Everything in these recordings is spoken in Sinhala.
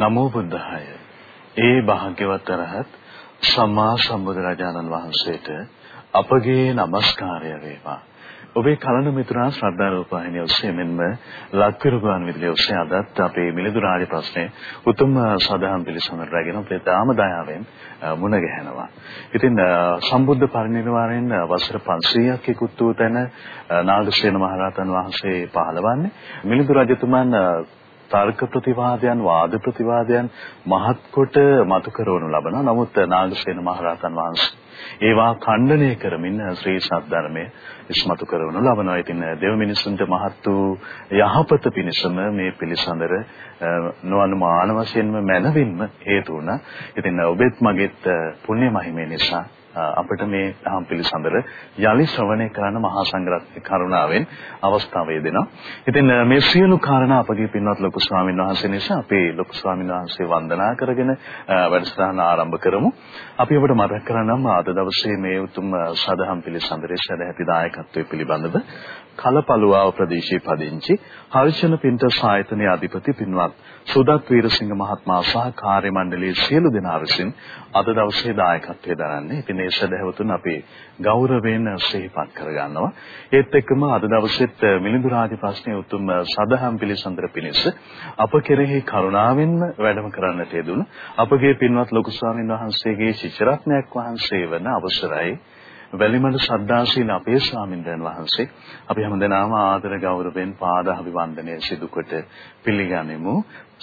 නමෝ බුද්ධාය. ඒ භාග්‍යවත් අරහත් සම්මා සම්බුදුරජාණන් වහන්සේට අපගේ নমස්කාරය වේවා. ඔබේ කලන මිතුරා ශ්‍රද්ධා රූපවාහිනිය ඔස්සේ මෙන්ම ලක්විරුගාන විදුලිය ඔස්සේ අදත් අපේ මිලිඳු රාජ ප්‍රශ්නේ උතුම් සදාම් පිළිසඳර රැගෙන අපේ දාම දයාවෙන් මුණ ගැහෙනවා. ඉතින් සම්බුද්ධ පරිනිර්වාණයෙන් වසර 500ක් ඉක්ුත් වූ තැන නාගසේන මහරහතන් වහන්සේ පහළවන්නේ මිලිඳු රජතුමන් තර්ක ප්‍රතිවාදයන් වාද ප්‍රතිවාදයන් මහත් කොට මතු කරවනු ලබනවා. නමුත් නාගසේන මහරහතන් වහන්සේ ඒවා ඛණ්ඩනය කරමින් ශ්‍රී සද්ධර්මයේ ඉස්මතු කරවනු ලබනවා. ඉතින් දෙව මිනිසුන්ට මහත් වූ යහපත පිණිසම මේ පිළිසඳර නොඅනුමාන වශයෙන්ම මැනවින්ම හේතු වුණා. ඉතින් ඔබෙත් මගෙත් පුණ්‍ය මහිමේ නිසා අපිට මේ දහම් පිළිසඳර යලි ශ්‍රවණය කරන්න මහා සංඝරත්නයේ කරුණාවෙන් අවස්ථාව දෙනවා. ඉතින් මේ සියලු කාරණා අපගේ පින්වත් ලොකු ස්වාමීන් වහන්සේ නිසා අපේ ලොකු ස්වාමීන් වහන්සේ වන්දනා කරගෙන වැඩසටහන ආරම්භ කරමු. අපි ඔබට මතක් කරන්නම් අද දවසේ මේ උතුම් සදහම් පිළිසඳරේ සදැහැති දායකත්වයේ පිළිබඳව කලපලුවාව ප්‍රදේශයේ පදිංචි හර්ෂණ පින්ට සායතනයේ අධිපති පින්වත් සුදත් වීරසිංහ මහත්මයා සහ කාර්ය මණ්ඩලයේ සියලු දෙනා විසින් අද දවසේ දායකත්වයේ දරන්නේ. ඉතින් මේ සදහවතුන් අපි ගෞරවයෙන් සිහිපත් කරගන්නවා. ඒත් එක්කම අද දවසෙත් මිලිඳු රාජ ප්‍රශ්නයේ උතුම් සදහම් පිළිසඳර පිණිස අප කෙරෙහි කරුණාවෙන්ම වැඩම කරන්නට යෙදුණු අපගේ පින්වත් ලොකු ස්වාමීන් වහන්සේගේ ශිෂ්‍යරත්නයක් වහන්සේ වන අවසරයි. වැලිමඩ ශ්‍රද්ධාශීල අපේ ස්වාමින්දයන් වහන්සේ. අපි හැමදෙනාම ආදර ගෞරවයෙන් පාද අභිවන්දනය සිදු කොට පිළිගනිමු.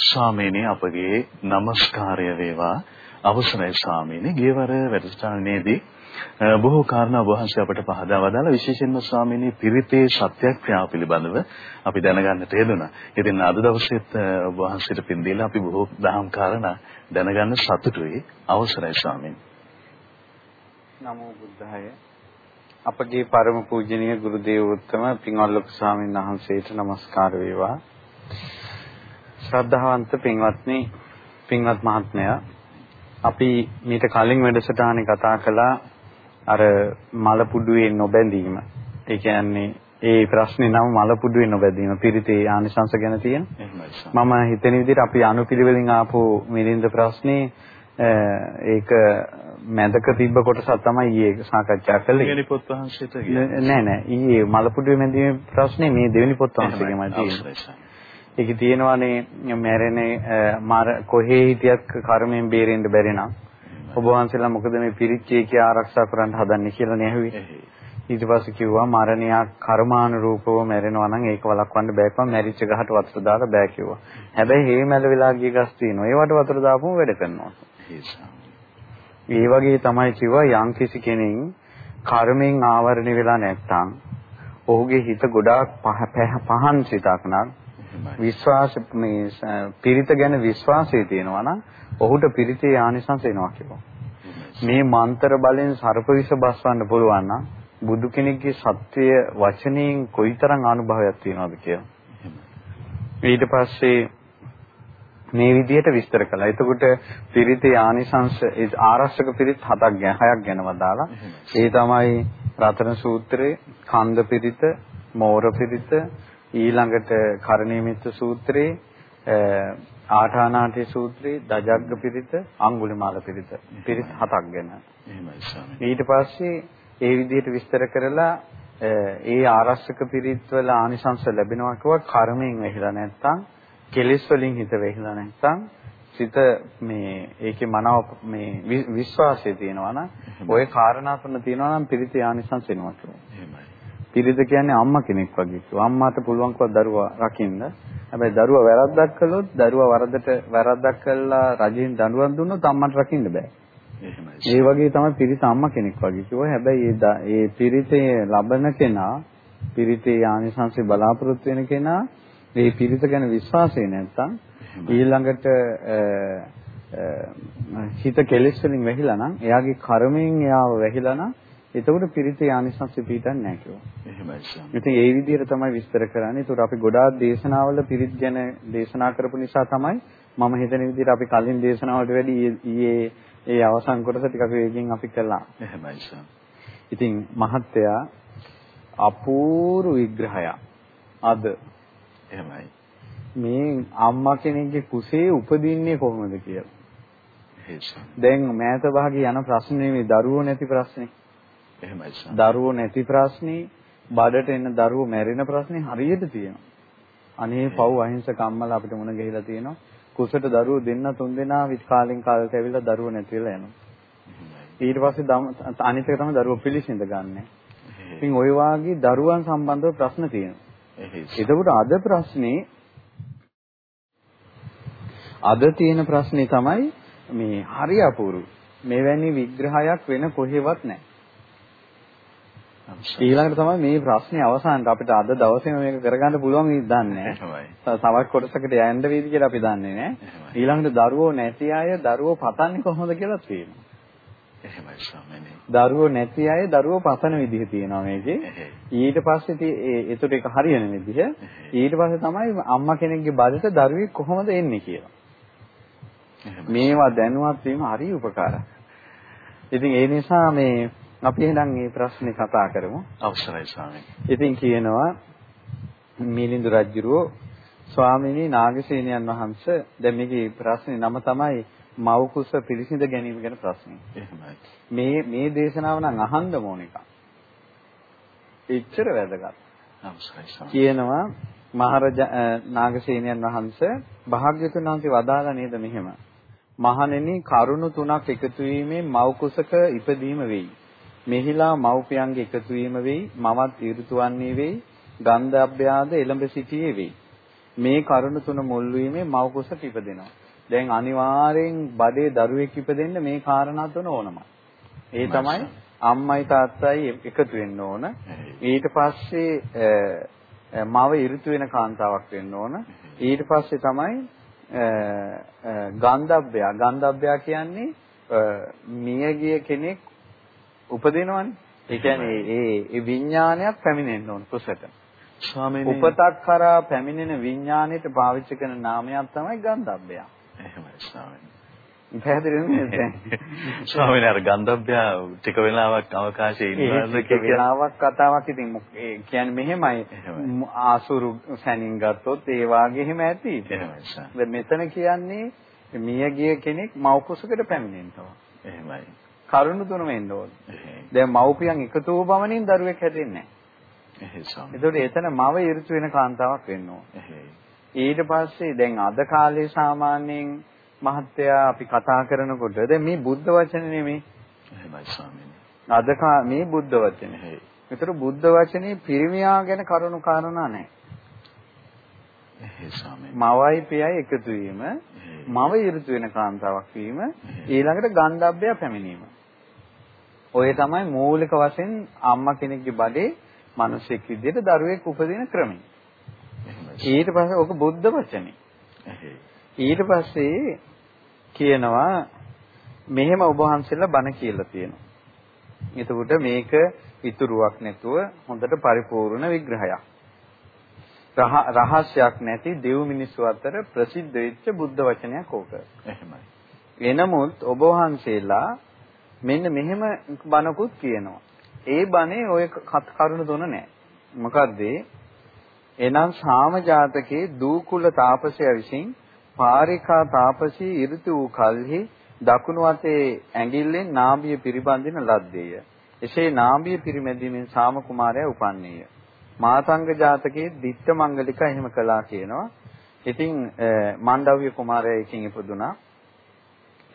ස්වාමීනි අපගේ নমස්කාරය වේවා. අවසරයි ස්වාමීනි ගියවර වැඩසටහනේදී බොහෝ කාරණා වහන්සේ අපට පහදා වදාලා විශේෂයෙන්ම ස්වාමීනි පිරිතේ සත්‍යක්‍රියාව පිළිබඳව අපි දැනගන්නට යෙදුණා. ඉතින් අද දවසේත් වහන්සේට පින් දීලා අපි බොහෝ දහම් කාරණා දැනගන්න සතුටුයි. අවසරයි ස්වාමීනි. නමෝ බුද්ධාය. අපගේ පරම පූජනීය ගුරු දේවෝත්තම පින්වල්ලක ස්වාමීන් වහන්සේට নমස්කාර වේවා. ශ්‍රද්ධාවන්ත පින්වත්නි පින්වත් මහත්මයා අපි මීට කලින් වැඩසටහනේ කතා කළා අර මලපුඩුවේ නොබැඳීම. ඒ කියන්නේ ඒ ප්‍රශ්නේ නම මලපුඩුවේ නොබැඳීම පිරිතේ ආනිසංශ ගැන තියෙන. මම හිතන විදිහට අපි අනුපිළිවෙලින් ආපු මිලින්ද ප්‍රශ්නේ ඒක මැදක තිබ්බ කොටසක් තමයි ඊයේ සාකච්ඡා කළේ. දෙවෙනි පොත් වහන්සේට නෑ නෑ. ඊයේ මලපුඩුවේ මැදීමේ ප්‍රශ්නේ මේ දෙවෙනි පොත් වහන්සේගෙමයි තියෙන්නේ. ඒක තියෙනවානේ මැරෙන්නේ මාර කොහේ හිටියත් කර්මයෙන් බේරෙන්න බැරි නම් ඔබ වහන්සේලා මොකද මේ පිරිච්චේ කිය ආරක්ෂා කරන්න හදන්නේ කියලා නෙහුවේ. ඊට පස්සේ කිව්වා මරණයක් කර්මානුරූපව මැරෙනවා නම් ඒක වළක්වන්න බෑ කිව්වා මැරිච්ච ගහට වතුර දාලා බෑ කිව්වා. හැබැයි හේ මැල වෙලා ගිය ගස් තියෙනවා. ඒවට වතුර දාපුවම වැඩ කරනවා. ඒ වගේ තමයි කිව්වා යම්කිසි කෙනෙක් කර්මෙන් ආවරණය වෙලා නැත්නම් ඔහුගේ හිත ගොඩාක් පහන් සිතක් නම් විශ්වාස මේ පිරිත ගැන විශ්වාසය තියෙනවා නම් ඔහුට පිරිතේ ආනිසංස එනවා කියලා. මේ මන්ත්‍ර බලෙන් සර්ප විෂ බස්වන්න පුළුවන් නම් බුදු කෙනෙක්ගේ සත්‍ය වචනයෙන් කොයිතරම් අනුභවයක් තියෙනවද කියලා. ඊට පස්සේ මේ විදිහට විස්තර කළා. එතකොට පිරිතේ ආනිසංශ ආරක්ෂක පිරිත් හතක් ගැන හයක් ගැන වදාලා. ඒ තමයි රතන සූත්‍රයේ, කන්ද පිරිත, මෝර පිරිත, ඊළඟට කරණීයමිත්ත සූත්‍රයේ, ආඨානාටි සූත්‍රයේ, දජග්ග පිරිත, අඟුලිමාල පිරිත. පිරිත් හතක් ගැන. ඊට පස්සේ ඒ විදිහට විස්තර කරලා ඒ ආරක්ෂක පිරිත් වල ආනිසංශ ලැබෙනවා කියව කර්මයෙන් වෙහිලා නැත්තම් කෙලෙස් වලින් හිත වෙහිලා නැත්නම් සිත මේ ඒකේ මනාව මේ විශ්වාසය තියෙනවා නම් ওই කාරණා තුන තියෙනවා නම් පිරිත යානිසංස වෙනවා කියන්නේ. පිරිත කියන්නේ අම්මා කෙනෙක් වගේ. අම්මාට පුළුවන්කම දරුවා රකින්න. හැබැයි දරුවා වැරද්දක් කළොත් දරුවා වරදට වැරද්දක් කළා රජෙන් දඬුවම් දුන්නොත් අම්මට රකින්න බෑ. ඒ වගේ තමයි පිරිත අම්මා කෙනෙක් වගේ කිව්වා. හැබැයි ඒ පිරිතේ ලබන කෙනා පිරිතේ යානිසංසෙ බලාපොරොත්තු වෙන කෙනා මේ පිරිස ගැන විශ්වාසය නැත්තම් ඊළඟට හිත කෙලෙස් වලින් වැහිලා නම් එයාගේ කර්මයෙන් එයාව වැහිලා නම් එතකොට පිරිතේ ආනිසංස පිටින් නැහැ කිව්වා. එහෙමයි සර්. ඉතින් ඒ විදිහට තමයි විස්තර කරන්නේ. ඒතකොට අපි ගොඩාක් දේශනාවල පිරිත් ගැන දේශනා කරපු නිසා තමයි මම හිතන විදිහට අපි කලින් දේශනාවලට වැඩි ඊයේ ඒ අවසන් කොටස ටිකක් වේගෙන් අපි කළා. එහෙමයි සර්. ඉතින් මහත්තයා අපූර්ව විග්‍රහයක් අද එහෙමයි. මේ අම්මා කෙනෙක්ගේ කුසේ උපදින්නේ කොහොමද කියලා. දැන් මෑත භාගයේ යන ප්‍රශ්නේ මේ දරුවෝ නැති ප්‍රශ්නේ. එහෙමයි සර්. දරුවෝ නැති ප්‍රශ්නේ, බඩට එන දරුවෝ මැරෙන ප්‍රශ්නේ හරියට තියෙනවා. අනේ පව් අහිංසක අම්මලා අපිට මුණ ගැහිලා තියෙනවා. කුසට දරුවෝ දෙන්න තුන් දෙනා විත් කාලෙන් කාලට ඇවිල්ලා දරුවෝ නැති වෙලා යනවා. ඊට පස්සේ අනිත් එක තමයි දරුවෝ පිළිසිඳ ගන්න. ඉතින් ওই වාගේ දරුවන් සම්බන්ධව ප්‍රශ්න තියෙනවා. එතකොට අද ප්‍රශ්නේ අද තියෙන ප්‍රශ්නේ තමයි මේ හරි අපූරු. මෙවැනි විග්‍රහයක් වෙන කොහෙවත් නැහැ. ඊළඟට තමයි මේ ප්‍රශ්නේ අවසානට අපිට අද දවසේම මේක කරගන්න පුළුවන් වෙයිද දන්නේ. තවත් කොටසකට යන්න වේද කියලා අපි දන්නේ නැහැ. ඊළඟට දරුවෝ නැති අය දරුවෝ පතන්නේ කොහොමද කියලා තියෙනවා. එහෙමයි ස්වාමීනි. දරුවෝ නැති අය දරුවෝ පතන විදිහ තියෙනවා මේකේ. ඊට පස්සේ ඒතට ඒක හරියන විදිහ. ඊට පස්සේ තමයි අම්මා කෙනෙක්ගේ බඩට දරුවෙක් කොහොමද එන්නේ කියලා. මේවා දැනුවත් වීම හරි උපකාරයි. ඉතින් ඒ නිසා මේ අපි එහෙනම් මේ ප්‍රශ්නේ කතා කරමු. අවසරයි ස්වාමීනි. ඉතින් කියනවා මිලිඳු රජුරෝ ස්වාමීනි නාගසේනයන් වහන්සේ දැන් මේකේ ප්‍රශ්නේ නම තමයි මව් කුස පිළිසිඳ ගැනීම ගැන ප්‍රශ්නේ. එහෙමයි. මේ මේ දේශනාව නම් අහන්න ඕන එකක්. එච්චර වැදගත්. කියනවා මහරජා නාගසේනයන් වහන්සේ භාග්‍යතුන් වහන්සේ වදාලා නේද මෙහෙම. මහණෙනි කරුණු තුනක් එකතු වීමෙන් මව් කුසක ඉපදීම වෙයි. මෙහිලා මව්පියන්ගේ එකතු වීම වෙයි. මමත් ඍතුවන්නේ වෙයි. ගන්ධබ්බයාද එළඹ සිටියේ වෙයි. මේ කරුණු තුන මුල් වීමෙන් මව් කුසක ඉපදෙනවා. දැන් අනිවාර්යෙන් බඩේ දරුවෙක් ඉපදෙන්න මේ කාරණා තුන ඕනමයි. ඒ තමයි අම්මයි තාත්තයි එකතු වෙන්න ඕන. ඊට පස්සේ මව ඍතු වෙන කාන්තාවක් වෙන්න ඕන. ඊට පස්සේ තමයි ගන්ධබ්බයා ගන්ධබ්බයා කියන්නේ මියගිය කෙනෙක් උපදිනවනේ. ඒ කියන්නේ ඒ ඒ විඥානයක් පැමිණෙන්න ඕන කුසට. ස්වාමීනි උපතක් කරා පැමිණෙන විඥාණයට පාවිච්චි කරන නාමයක් තමයි ගන්ධබ්බයා. එහෙමයි ස්වාමීනි. පැහැදිලිද නේද? ස්වාමීනි අර ගන්ධබ්බයා ටික වෙලාවක් අවකාශයේ ඉන්නවද කියලා කතාවක් ඉතින් ඒ කියන්නේ මෙහෙමයි ආසුරු සැනින් ගත්තොත් ඒ වාගේ එහෙම ඇති. එහෙමයි මෙතන කියන්නේ මියගිය කෙනෙක් මව් කුසකට පැමිණෙනවා. එහෙමයි. කරුණු තුන වෙන්න ඕන. දැන් මව්පියන් එකතු වූ බවනින් දරුවෙක් හැදෙන්නේ නැහැ. ඒතකොට එතන මව ඍතු වෙන කාන්තාවක් වෙන්න ඕන. ඊට පස්සේ දැන් අද කාලේ සාමාන්‍යයෙන් මහත්තයා අපි කතා කරනකොට දැන් මේ බුද්ධ වචනේ නෙමෙයි. එහෙමයි ස්වාමීනි. අද මේ බුද්ධ වචනේ. ඒතර බුද්ධ වචනේ පිරිමියා ගැන කරුණු කාරණා නැහැ. මවයි පියයි එකතු වීම, මව ඍතු වෙන කාන්තාවක් වීම, ඊළඟට ගන්ධබ්බය පැමිණීම. ඔය තමයි මූලික වශයෙන් අම්මා කෙනෙක්ගේ බඩේ මිනිසෙක් විදිහට දරුවෙක් උපදින ක්‍රමය. ඊට පස්සේ ඔක බුද්ධ වචනේ. ඊට පස්සේ කියනවා මෙහෙම ඔබ වහන්සේලා බණ කියලා තියෙනවා. එතකොට මේක ඉතුරුවක් නැතුව හොඳට පරිපූර්ණ විග්‍රහයක්. රහස්‍යයක් නැති දෙව් මිනිස්සු අතර ප්‍රසිද්ධ වෙච්ච බුද්ධ වචනයක් ඕක. එහෙමයි. එනමුත් ඔබ වහන්සේලා මෙන්න මෙහෙම බණකුත් කියනවා. ඒ බණේ ඔය කරුණු දුන නැහැ. මොකද්ද? එනම් සාම ජාතකයේ දූකුල තාපසයා විසින් පාරිකා තාපසී ඍතු වූ කල්හි දකුණු අතේ ඇඟිල්ලෙන් නාභිය පිරිබඳින ලද්දේය. එසේ නාභිය පිරිමැදීමෙන් සාම කුමාරයා උපන්නේය. මාතංග ජාතකයේ ditta මංගලික එහෙම කළා කියනවා. ඉතින් මාණ්ඩව්‍ය කුමාරයා එකකින් ඉපදුනා.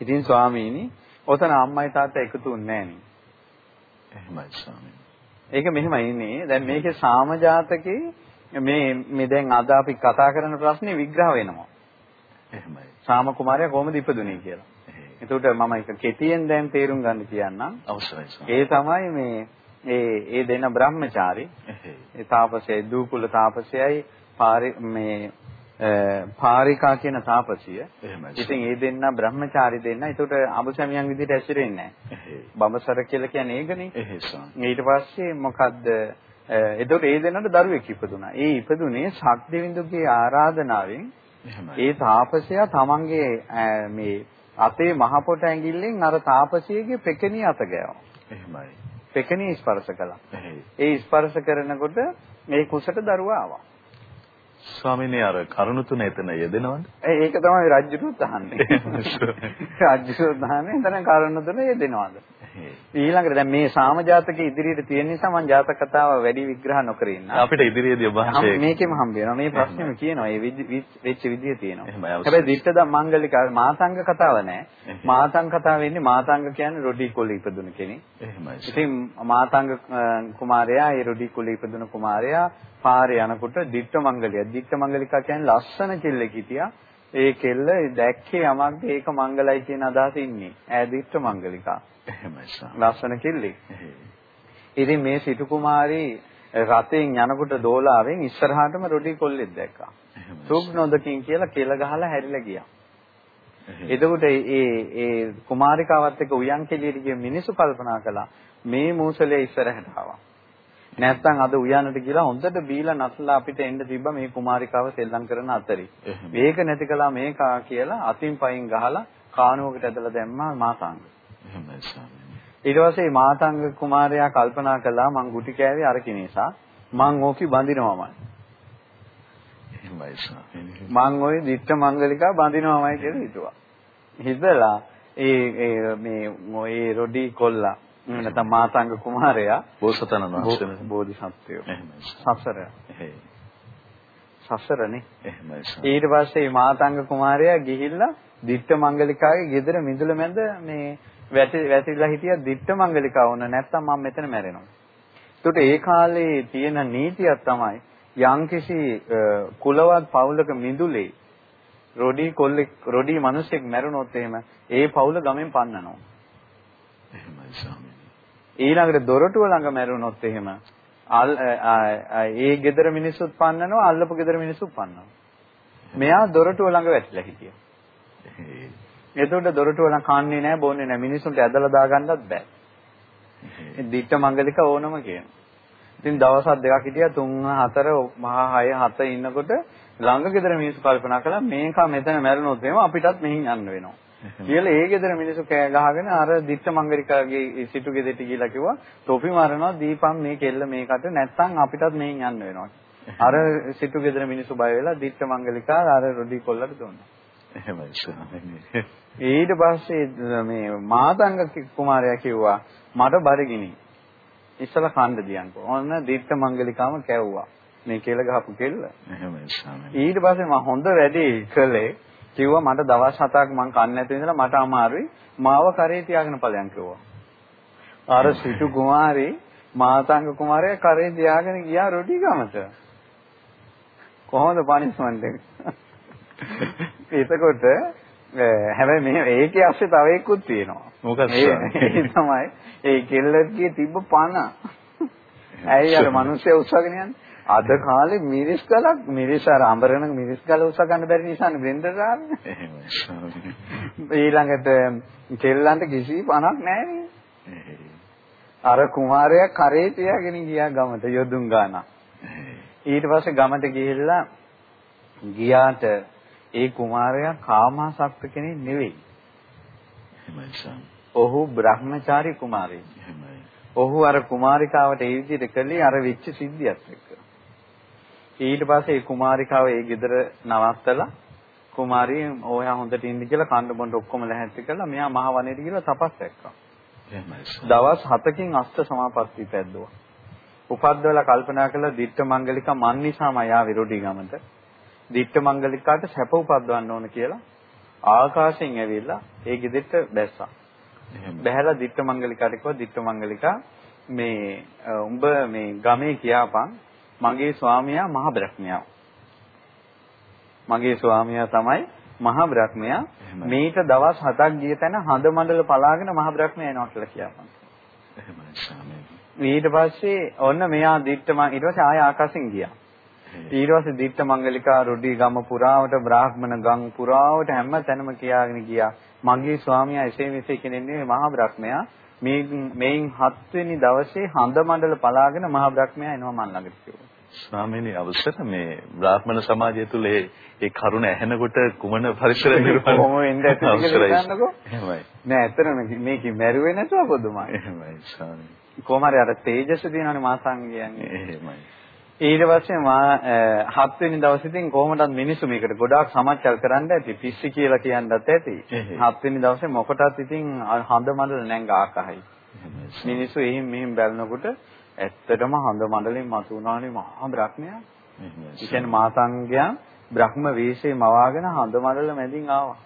ඉතින් ස්වාමීනි ඔතන අම්මයි තාත්තා එකතු වෙන්නේ නැහැ එහෙමයි ස්වාමීනි. ඒක මෙහෙමයි ඉන්නේ. දැන් මේකේ සාම ජාතකේ මේ මේ දැන් අද අපි කතා කරන ප්‍රශ්නේ විග්‍රහ වෙනවා. එහෙමයි. සාම කුමාරයා කොහොමද ඉපදුනේ කියලා. එතකොට මම එක කෙටියෙන් දැන් තේරුම් ගන්න කියන්නම්. අවශ්‍යයි. ඒ තමයි මේ ඒ ඒ දෙන බ්‍රහ්මචාරි. ඒ තාපසයයි දූකුල තාපසයයි මේ පාරිකා කියන තාපසිය. ඉතින් ඒ දෙන්න බ්‍රහ්මචාරි දෙන්න. ඒකට අබුසමියන් විදිහට ඇසිරෙන්නේ නැහැ. බඹසර කියලා කියන්නේ ඒකනේ. ඊට පස්සේ මොකද්ද එතකොට ඒ දෙන්නට දරුවෙක් ඉපදුනා. ඒ ඉපදුනේ ශක්තිවිඳුගේ ආරාධනාවෙන් ඒ තාපසයා තමන්ගේ මේ අතේ මහ පොට ඇඟිල්ලෙන් අර තාපසියගේ පෙකණිය අත ගෑවා. එහෙමයි. පෙකණිය ස්පර්ශ කළා. ඒ ස්පර්ශ කරනකොට මේ කුසට දරුවා ආවා. ස්වාමීනි අර කරුණු තුන එතන යෙදෙනවද? ඒක තමයි රජුට අහන්නේ. රජුට අහන්නේ එතන කරුණු තුන යෙදෙනවද? ඊළඟට දැන් මේ සාමජාතක ඉදිරියට තියෙන නිසා මම ජාතක කතාව වැඩි විග්‍රහ නොකර ඉන්න. අපිට ඉදිරියේදී ඔබ වහන්සේ මේකෙම හම්බ වෙනවා. මේ ප්‍රශ්නේම කියනවා. ඒ වෙච්ච විදිය තියෙනවා. හැබැයි දිට්ඨ මංගලික මාතංග කතාව නෑ. මාතංග කතාව වෙන්නේ මාතංග කියන්නේ රොඩි කොළේ ඉපදුන කෙනෙක්. එහෙමයි. ඉතින් මාතංග කුමාරයා ඒ රොඩි කොළේ ඉපදුන කුමාරයා පාරේ යනකොට දිට්ඨ මංගලිය. දිට්ඨ මංගලිකා කියන්නේ ලස්සන කෙල්ලෙක් හිටියා. ඒ කෙල්ල දැක්කේ යමක්ද ඒක මංගලයි කියන අදහස ඉන්නේ. ඈ දිට්ඨ මංගලිකා. එහෙමයි ලස්සන කෙල්ලෙක්. ඉතින් මේ සිටු කුමාරී රතෙන් යනකොට දෝලාවෙන් ඉස්සරහටම රොඩි කොල්ලෙක් දැක්කා. සුබ් නොදකින් කියලා කෙල ගහලා හැරිලා ගියා. එතකොට ඒ ඒ කුමාරිකාවත් එක්ක උයන් කෙලියට ගිය මිනිස්සු කල්පනා කළා මේ මූසලේ ඉස්සරහට ආවා. නැත්තම් අද උයනට ගිහලා හොඳට බීලා නැස්ලා අපිට එන්න තිබ්බ මේ කුමාරිකාව සෙල්ලම් කරන අතරේ. මේක නැති කළා මේකා කියලා අතින් පයින් ගහලා කානුවකට ඇදලා දැම්මා මාසාංග. එහෙමයි ස්වාමීනි. ඊට පස්සේ මාතංග කුමාරයා කල්පනා කළා මං ගුටි කෑවේ අර කිනේසා මං ඕකි බඳිනවමයි. එහෙමයි ස්වාමීනි. මං ওই දිට්ඨ මංගලිකා බඳිනවමයි කියලා හිතුවා. හිතලා ඒ මේ ඔය රොඩි කොල්ලා නැත්නම් මාතංග කුමාරයා බෝසතන වහන්සේ බෝධිසත්වයෝ. සසර. සසරනේ. එහෙමයි. ඊට පස්සේ මාතංග කුමාරයා ගිහිල්ලා දිට්ඨ මංගලිකාගේ ගෙදර මිදුල මැද මේ වැටි වැටිලා හිටියා දිට්ඨ මංගලිකා වුණ නැත්තම් මම මෙතන මැරෙනවා. ඒකට ඒ කාලේ තියෙන නීතියක් තමයි යම්කිසි කුලවත් පවුලක මිදුලේ රොඩි කොල්ලෙක් රොඩි මිනිසෙක් මැරුණොත් එහෙම ඒ පවුල ගමෙන් පන්නනවා. එහෙමයි ස්වාමීනි. ඊළඟට දොරටුව ළඟ මැරුණොත් එහෙම ඒ ගෙදර මිනිස්සුත් පන්නනවා අල්ලපු ගෙදර මිනිස්සුත් පන්නනවා. මෙයා දොරටුව ළඟ වැටිලා හිටියා. එතකොට දොරටුව නම් කන්නේ නැහැ බොන්නේ නැහැ මිනිසුන්ට ඇදලා දාගන්නත් බෑ. දිට්ඨ මංගලික ඕනම කියන. ඉතින් දවසක් දෙකක් හිටියා 3 4 මහා 6 7 ඉන්නකොට ළඟ ගෙදර මිනිස්සු කල්පනා කළා මේක මෙතන මැරුණොත් එහෙම අපිටත් මෙහින් යන්න වෙනවා. කියලා ඒ ගෙදර මිනිස්සු කෑ ගහගෙන අර දිට්ඨ මංගලිකාගේ සිටු ගෙදරට ගිහිලා කිව්වා තොපි මරනවා දීපම් මේ කෙල්ල මේකට නැත්තම් අපිටත් මෙහින් යන්න වෙනවා. අර සිටු ගෙදර මිනිස්සු බය වෙලා දිට්ඨ මංගලිකා අර රොඩි කොල්ලට දුන්නා. එහෙමයි ස්වාමීනි. ඊට පස්සේ මේ මාතංග කුමාරයා කිව්වා මට බඩගිනි. ඉස්සලා කණ්ඩ දියන්කෝ. ඔන්න දිට්ඨ මංගලිකාම කැව්වා. මේ කෙල ගහපු කෙල්ල. එහෙමයි ස්වාමීනි. ඊට පස්සේ මම හොඳ වැඩේ කළේ කිව්වා මට දවස් හතක් මං කන්නේ නැතුව ඉඳලා මට අමාරුයි මාව කරේ තියාගෙන ඵලයන් කිව්වා. අර සිටු කුමාරී මාතංග කුමාරයා කරේ තියාගෙන ගියා රොටි ගමට. කොහොමද පනිෂ්මන්ට් එක? එතකොට හැබැයි මේ ඒකේ ASCII තව එකකුත් තියෙනවා. මොකක්ද? ඒ තමයි ඒ කෙල්ලගේ තිබ්බ පණ. ඇයි අර මිනිස්සු උස්සගෙන යන්නේ? අද කාලේ මිරිස් ගලක් මිරිස් අර අඹරන මිරිස් ගල උස ගන්න බැරි නිසානේ බ්ලෙන්ඩර් ආවේ. එහෙමයි. ඊළඟට කෙල්ලන්ට කිසි පණක් නැහැ අර කුමාරයා කරේ තියාගෙන ගියා ගමට යොදුන් ගාන. ඊට පස්සේ ගමට ගිහිල්ලා ගියාට ඒ කුමාරයා කාමාසක්ත කෙනෙක් නෙවෙයි. එහෙමයි ඔහු බ්‍රහ්මචාරී කුමාරයෙක්. ඔහු අර කුමාරිකාවට ඒ විදිහට කළේ අර වෙච්ච සිද්ධියත් එක්ක. ඊට පස්සේ ඒ කුමාරිකාව ඒ ගෙදර නවත්තලා කුමාරිය ඔයා හොඳට ඉන්න කියලා කන්න බොන්න ඔක්කොම ලැහැත්ති කළා. මෙයා මහ වනයේට ගිහලා තපස් එක්කා. දවස් 7කින් අෂ්ට සමාපatti පැද්දුවා. උපද්දවලා කල්පනා කළා දිට්ඨ මංගලිකා මන් නිසාම යා විරෝධී ගමන්ට. දිට්ඨ මංගලිකාට සැප උපද්දවන්න ඕන කියලා ආකාශයෙන් ඇවිල්ලා ඒ ගෙදෙට්ට බැස්සා. බැහැලා දිට්ඨ මංගලිකාට කිව්වා දිට්ඨ මංගලිකා මේ උඹ මේ ගමේ කියාපන් මගේ ස්වාමියා මහ බ්‍රහ්මයා. මගේ ස්වාමියා තමයි මහ බ්‍රහ්මයා. මේක දවස් 7ක් ගිය තැන හඳ මණ්ඩල පලාගෙන මහ බ්‍රහ්මයා එනවා කියලා කියපන්. ඊට පස්සේ ඔන්න මෙයා දිට්ඨ මං ඊට පස්සේ ආය ආකාශෙන් ගියා. ඊට පස්සේ දිට්ඨ මංගලිකා රොඩි ගම පුරාවට බ්‍රාහ්මණ ගම් පුරාවට හැම තැනම කියාගෙන ගියා. මගේ ස්වාමියා එසේ මෙසේ නෙවෙයි මහා බ්‍රහ්මයා. මේ මේන් හත්වෙනි දවසේ හඳ මණ්ඩල පලාගෙන මහා බ්‍රහ්මයා එනවා මන් ළඟට කිව්වා. ස්වාමීනි අවසර මේ බ්‍රාහ්මණ සමාජය තුල ඒ කරුණ ඇහෙනකොට කුමන පරිසර නිර්මාණය කොහොම වෙන්නේ අවසරයි. එහෙමයි. නෑ ඇත්තටම මේක මැරුවේ නැතුව පොදුමයි. එහෙමයි ස්වාමීනි. කොහොම හරි අර තේජස තියෙනවනේ මාසංගයන්නේ. එහෙමයි. ඊට පස්සේ මා හත් වෙනි දවසේ ඉතින් කොහොමදත් මිනිස්සු මේකට ගොඩාක් සමච්චල් කරන්න ඇති පිස්සි කියලා කියන්නත් ඇති. හත් වෙනි දවසේ මොකටත් ඉතින් හඳ මඩල නැංග ආකහයි. මිනිස්සු එහෙන් මෙහෙන් බැලනකොට ඇත්තටම හඳ මඩලෙන් මතුවනානේ මහා බ්‍රහ්මයා. ඒ කියන්නේ මාතංගයා බ්‍රහ්ම වේශේ මවාගෙන හඳ මඩල මැදින් ආවා.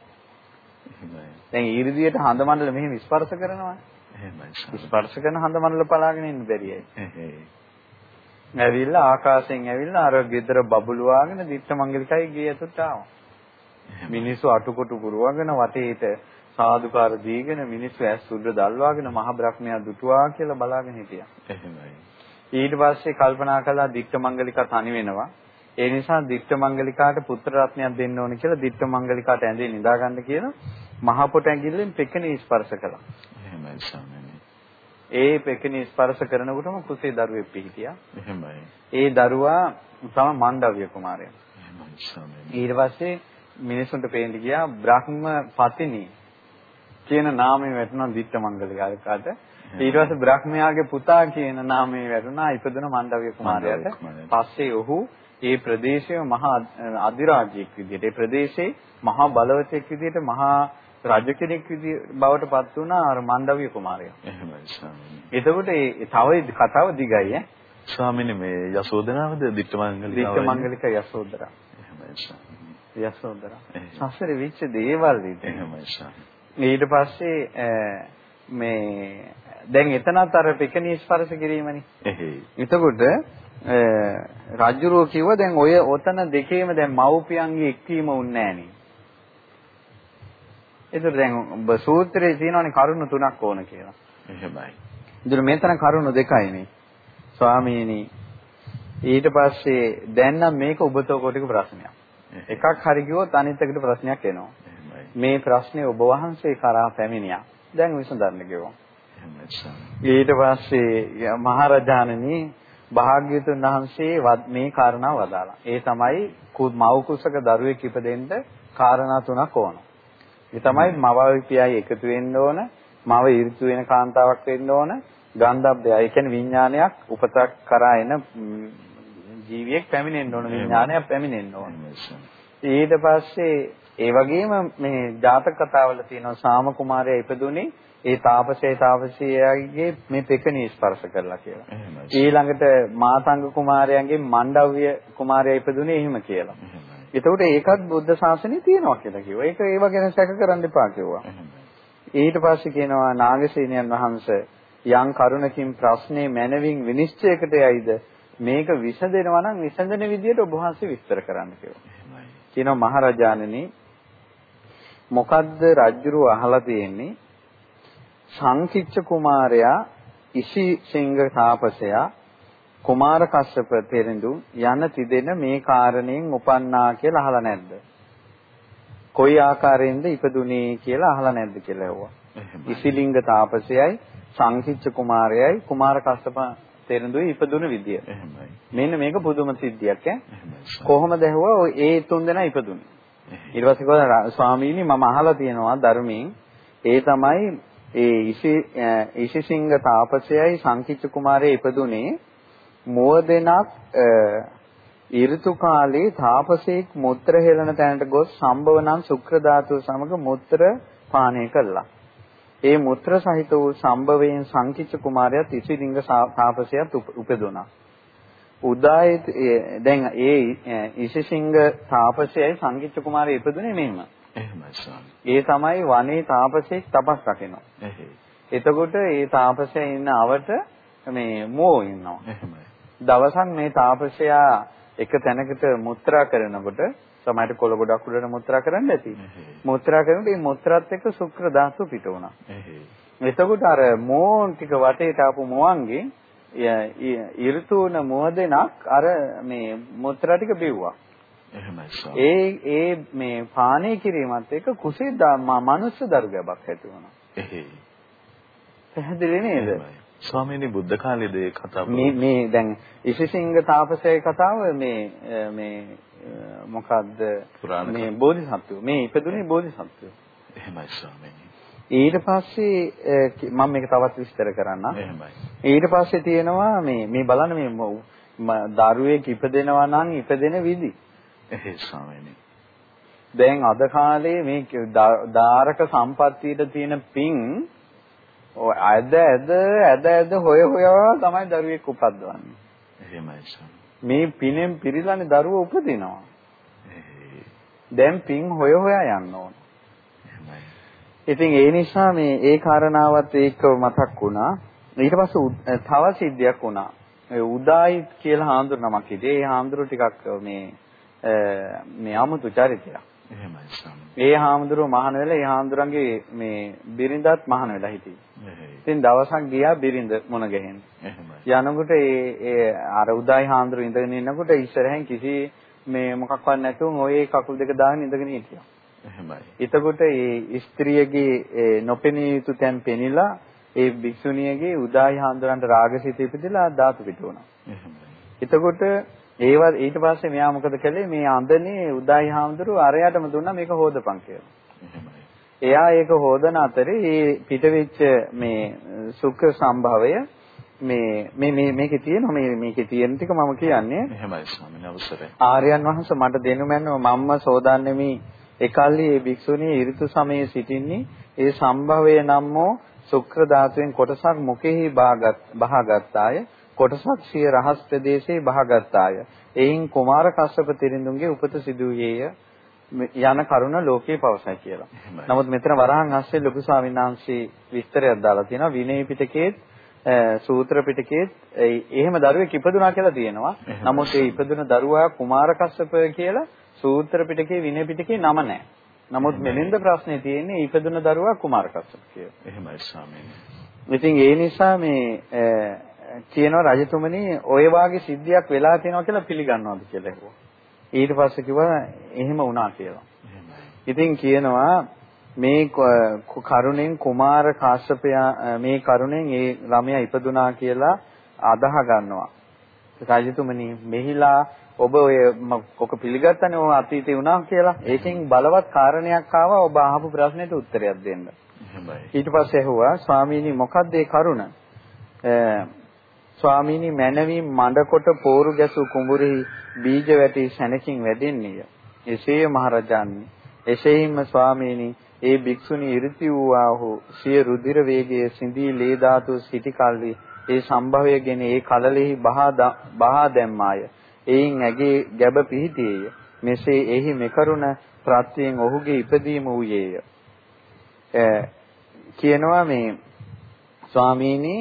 දැන් ඊරිදියට හඳ මණ්ඩල මෙහෙම ස්පර්ශ කරනවා. එහෙමයි. ස්පර්ශ කරන හඳ මණ්ඩල පලාගෙන ඉන්න බැරියයි. ඇවිල්ලා ආකාශයෙන් ඇවිල්ලා අර ගෙදර බබළුවාගෙන දිට්ඨ මංගලිකයි ගේ ඇතුළට ආවා. මිනිස්සු අටකොටු පුරවගෙන වටේට සාදුකාර දීගෙන මිනිස්සු ඇස් උඩ දල්වාගෙන මහ බ්‍රහ්මයා දුටුවා කියලා බලාගෙන හිටියා. එහෙමයි. ඊට පස්සේ කල්පනා කළා දිට්ඨ මංගලිකා තනි වෙනවා. ඒ නිසා දිට්ඨ මංගලිකාට පුත්‍ර රත්නයක් දෙන්න ඕන කියලා දිට්ඨ මංගලිකාට ඇඳේ නිදාගන්න කියලා මහ පොට ඇඟිල්ලෙන් පෙකණී ස්පර්ශ කළා. එහෙමයි ස්වාමීනි. ඒ පෙකණී ස්පර්ශ කරනකොටම කුසේ දරුවෙක් පිහිටියා. එහෙමයි. ඒ දරුවා තම මණ්ඩව්‍ය කුමාරයා. එහෙමයි ස්වාමීනි. ඊට පස්සේ මිනිසුන්ට පේන්න ගියා බ්‍රහ්ම පතිනි කියන නාමය වැටුණා දිට්ඨ මංගලිකාට. ඊට පස්සේ බ්‍රහ්මයාගේ පුතා කියන නාමය වැටුණා ඉපදුන මණ්ඩව්‍ය කුමාරයාට. පස්සේ ඔහු ඒ ප්‍රදේශයේ මහා අධිරාජ්‍යයක් විදිහට ඒ ප්‍රදේශේ මහා බලවතෙක් විදිහට මහා රජ කෙනෙක් බවට පත් වුණා අර මණ්ඩව්‍ය කුමාරයා. එහෙමයි ස්වාමීනි. එතකොට ඒ තව කතාව දිගයි ඈ. ස්වාමීනි මේ යසෝදරාවද දිට්ඨමංගලිකාව? දිට්ඨමංගලික යසෝදරා. එහෙමයි ස්වාමීනි. යසෝදරා. සසරේ විච්ච දේවල් ඉතින්. එහෙමයි ස්වාමීනි. ඊට පස්සේ මේ දැන් එතනත් අර පිකණී ස්පර්ශ කිරීමනේ. එහෙයි. එතකොට රජුරෝ කිව්ව දැන් ඔය ඔතන දෙකේම දැන් මව්පියන්ගේ එක්වීම උන්නේ නෑනේ. ඒතර දැන් ඔබ සූත්‍රයේ තියෙනවානේ කරුණු තුනක් ඕන කියලා. එහෙමයි. ඒතර මෙතන කරුණු දෙකයිනේ. ස්වාමීනි ඊට පස්සේ දැන් නම් මේක ඔබතෝ කොටික ප්‍රශ්නයක්. එකක් හරි කිව්වොත් අනිත් එකට ප්‍රශ්නයක් එනවා. මේ ප්‍රශ්නේ ඔබ වහන්සේ කරා පැමිණියා. දැන් විසඳන්න කිව්වා. ඊට පස්සේ මහරජාණනි භාග්‍යතුන් වහන්සේ මේ කාරණා වදාලා. ඒ තමයි මව් කුසක දරුවෙක් ඉපදෙන්න කාරණා තුනක් ඕන. ඒ තමයි මවවිපියයි එකතු වෙන්න ඕන, මව ඍතු වෙන කාන්තාවක් වෙන්න ඕන, ගන්ධබ්බය. ඒ කියන්නේ විඥානයක් උපතක් කරා එන ජීවියෙක් පැමිණෙන්න ඕන, විඥානයක් පැමිණෙන්න ඕන. ඊට පස්සේ ඒ වගේම මේ ජාතක කතාවල තියෙනවා සාම කුමාරයා ඉපදුනේ ඒ තාපසේ තාපසියගේ මේ පෙකණී ස්පර්ශ කරලා කියලා. ඊළඟට මාතංග කුමාරයන්ගේ මණ්ඩව්‍ය කුමාරයා ඉපදුනේ එහෙම කියලා. එතකොට ඒකත් බුද්ධ ශාසනයේ තියෙනවා කියලා කිව්වා. ඒක ඒව ගැන සැක කරන්න එපා කිව්වා. ඊට පස්සේ කියනවා නාගසේනයන් වහන්සේ යම් කරුණකින් ප්‍රශ්නේ මනවින් විනිශ්චයකට යයිද මේක විසඳෙනවා නම් විසඳන විදියට ඔබ වහන්සේ විස්තර කරන්න කිව්වා. කියනවා මහරජාණනි මොකද්ද රජුරු අහලා තියෙන්නේ සංකිච්ඡ කුමාරයා ඉසිසිංහ තාපසයා කුමාර කස්සප තෙරඳු යන තිදෙන මේ කාරණයෙන් උපන්නා කියලා අහලා නැද්ද? කොයි ආකාරයෙන්ද ඉපදුනේ කියලා අහලා නැද්ද කියලා ඇහුවා. ඉසිලිංග තාපසයයි සංකිච්ඡ කුමාරයයි කුමාර කස්සප තෙරඳුයි ඉපදුන විදිය. මෙන්න මේක පුදුම සිද්ධියක් ඈ. කොහොමද ඇහුවා ඒ තුන් දෙනා ඉපදුනේ? ඊට පස්සේ කිව්වා ස්වාමීනි මම අහලා තියෙනවා ධර්මයෙන් ඒ තමයි ඒ ඉසිසිංහ තාපසයයි සංකිච්ඡ කුමාරය ඉපදුනේ මුව දෙනක් ඍතු කාලේ තාපසේක් මුත්‍ර හෙළන තැනට ගොස් සම්භව නම් ශුක්‍ර ධාතුව සමග මුත්‍ර පානය කළා. ඒ මුත්‍ර සහිත වූ සම්භවයෙන් සංකිච්ඡ කුමාරයාත් ඉසිලිංග තාපසයාත් උපදුණා. උදායේ දැන් ඒ ඉසිසිංහ තාපසයයි සංකිච්ඡ කුමාරය ඉපදුනේ මෙහෙම. එහෙමයි. ඒ තමයි වනේ තාපසෙක් තපස් රකිනවා. එතකොට ඒ තාපසයා ඉන්න අවට මේ මෝ ඉන්නවා. එහෙමයි. දවසක් මේ තාපසයා එක තැනකට මුත්‍රා කරනකොට සමහරට කොළ ගොඩක් උඩට මුත්‍රා කරන්න ඇති. මුත්‍රා කරනකොට මේ මුත්‍රාත් එක්ක ශුක්‍ර ධාතු පිට වුණා. එතකොට අර මෝන් ටික වටේට ආපු මොවන්ගේ ඍතුන මොදෙනක් අර මේ මුත්‍රා ටික බිව්වා. එහෙමයි ඒ ඒ මේ පානය කිරීමත් එක්ක කුසී මනුස්ස දරු ගැබක් ඇති වුණා. එහෙයි. පැහැදිලි නේද? ස්වාමීනි බුද්ධ කාලයේද ඒ කතාව මේ මේ දැන් ඉසිසිංහ තාපසයේ කතාව මේ මේ මොකද්ද මේ බෝධිසත්වය මේ ඉපදුනේ බෝධිසත්වය එහෙමයි ස්වාමීනි ඊට පස්සේ මම මේක තවත් විස්තර කරන්නම් එහෙමයි ඊට පස්සේ තියෙනවා මේ මේ බලන්න මේ දරුවෙක් ඉපදෙනවා නම් ඉපදෙන විදි. එහෙයි ස්වාමීනි. දැන් අද කාලේ මේ දාරක සම්පත්තියට තියෙන පින් ඇද ඇද ඇද ඇද හොය හොයා තමයි දරුවෙක් උපද්දවන්නේ. එහෙමයි මේ පිනෙන් පිරීලානේ දරුවෝ උපදිනවා. දැන් පින් හොය හොයා යන්න ඕන. ඉතින් ඒ නිසා මේ ඒ කාරණාවත් ඒක මතක් වුණා. ඊට පස්සේ තව සිද්ධියක් වුණා. ඒ උදායි කියලා හාමුදුර නමක් හිටියේ. ඒ හාමුදුර ටිකක් මේ මේ 아무තු චරිතයක්. එහෙමයි ස්වාමී. ඒ හාමුදුරුවෝ මහාන වෙලා ඒ හාමුදුරන්ගේ මේ බිරිඳත් මහාන වෙලා හිටියේ. ඉතින් දවසක් ගියා බිරිඳ මුණ ගැහෙන්න. එහෙමයි. යනකොට ඒ ඒ අර උදායි හාමුදුරුවෝ ඉඳගෙන ඉන්නකොට ඉස්සරහෙන් කිසි මේ මොකක්වත් නැතුව ඔය කකුල් දෙක දාගෙන ඉඳගෙන හිටියා. එහෙමයි. එතකොට ඒ ස්ත්‍රියගේ නොපෙනී යුතු තැන් පෙනිලා ඒ භික්ෂුණියගේ උදායි හාමුදුරන්ට රාගසිත ඉපදලා ධාතු පිට වුණා. එහෙමයි. එතකොට ඒවා ඊට පස්සේ මෙයා මොකද කළේ මේ අඳනේ උදායි හාමුදුරුව අරයටම දුන්නා මේක හොදපන් කියලා. එහෙමයි. එයා ඒක හොදන අතරේ මේ පිටවෙච්ච මේ සුඛ සම්භවය මේ මේ මේ මේකේ තියෙනවා මේ මේකේ තියෙන ටික මම කියන්නේ එහෙමයි ස්වාමීන් අවසරයි ආර්යයන් වහන්සේ මට දෙනුමැන්නව මම්ම සෝදාන්නෙමි එකල්ලි මේ භික්ෂුණී ඍතු සමයේ සිටින්නේ. ඒ සම්භවය නම් වූ ශුක්‍ර ධාතුවෙන් කොටසක් මුඛෙහි බහගත්තාය. කොටසක් සිය රහස් ප්‍රදේශයේ බහගත්තාය. එයින් කුමාර කස්සප තිරිඳුන්ගේ උපත සිදු වූයේය යන කරුණ ලෝකේ පවසයි කියලා. නමුත් මෙතන වරහන් අස්සේ ලොකු ස්වාමීන් වහන්සේ විස්තරයක් දාලා තියෙනවා. විනය පිටකයේ සූත්‍ර පිටකයේ එහෙම දරුවෙක් ඉපදුනා කියලා තියෙනවා. නමුත් ඒ ඉපදුන දරුවා කුමාර කස්සප කියලා සූත්‍ර පිටකයේ විනය පිටකයේ නම නැහැ. නමුත් මෙලින්ද ප්‍රශ්නේ තියෙන්නේ ඉපදුන දරුවා කුමාර කස්සප කියලා. එහෙමයි ස්වාමීනි. ඉතින් ඒ නිසා මේ කියනවා රජතුමනි ඔය වාගේ සිද්ධියක් වෙලා තියෙනවා කියලා පිළිගන්නවද කියලා ඇහුවා. ඊට පස්සේ කිව්වා එහෙම වුණා කියලා. ඉතින් කියනවා මේ කරුණෙන් කුමාර කාශ්‍යපයා මේ කරුණෙන් ඒ ළමයා ඉපදුනා කියලා අදහ ගන්නවා. රජතුමනි මෙහිලා ඔබ ඔය ඔක පිළිගත්තනේ ඔය අතීතේ වුණා කියලා. ඒකෙන් බලවත් කාරණයක් ආවා ඔබ අහපු ප්‍රශ්නෙට උත්තරයක් දෙන්න. ඊට පස්සේ ඇහුවා ස්වාමීනි මොකද්ද ඒ කරුණ? ස්වාමීනි මනවින් මඩකොට පෝරු ගැසූ කුඹුරෙහි බීජ වැටි සැනකින් වැදෙන්නේය. එසේ මහරජාණනි එසේයින්ම ස්වාමීනි ඒ භික්ෂුණී ඉරිති වූවාහු සිය රුධිර වේගයේ සිඳී ලේ ධාතු සිටි කල්හි ඒ සම්භවයගෙන ඒ කලලෙහි බහා බහා දැම්මාය. එයින් ඇගේ ගැබ පිහිටියේය. මෙසේ එහි මෙකරුණ ප්‍රත්‍යයෙන් ඔහුගේ ඉපදීම වූයේය. කියනවා මේ ස්වාමීනි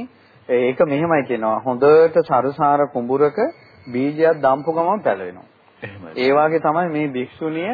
ඒක මෙහෙමයි කියනවා හොඳට සරුසාර කුඹුරක බීජයක් දම්පු ගමන් පැලවෙනවා. ඒ වගේ තමයි මේ භික්ෂුණිය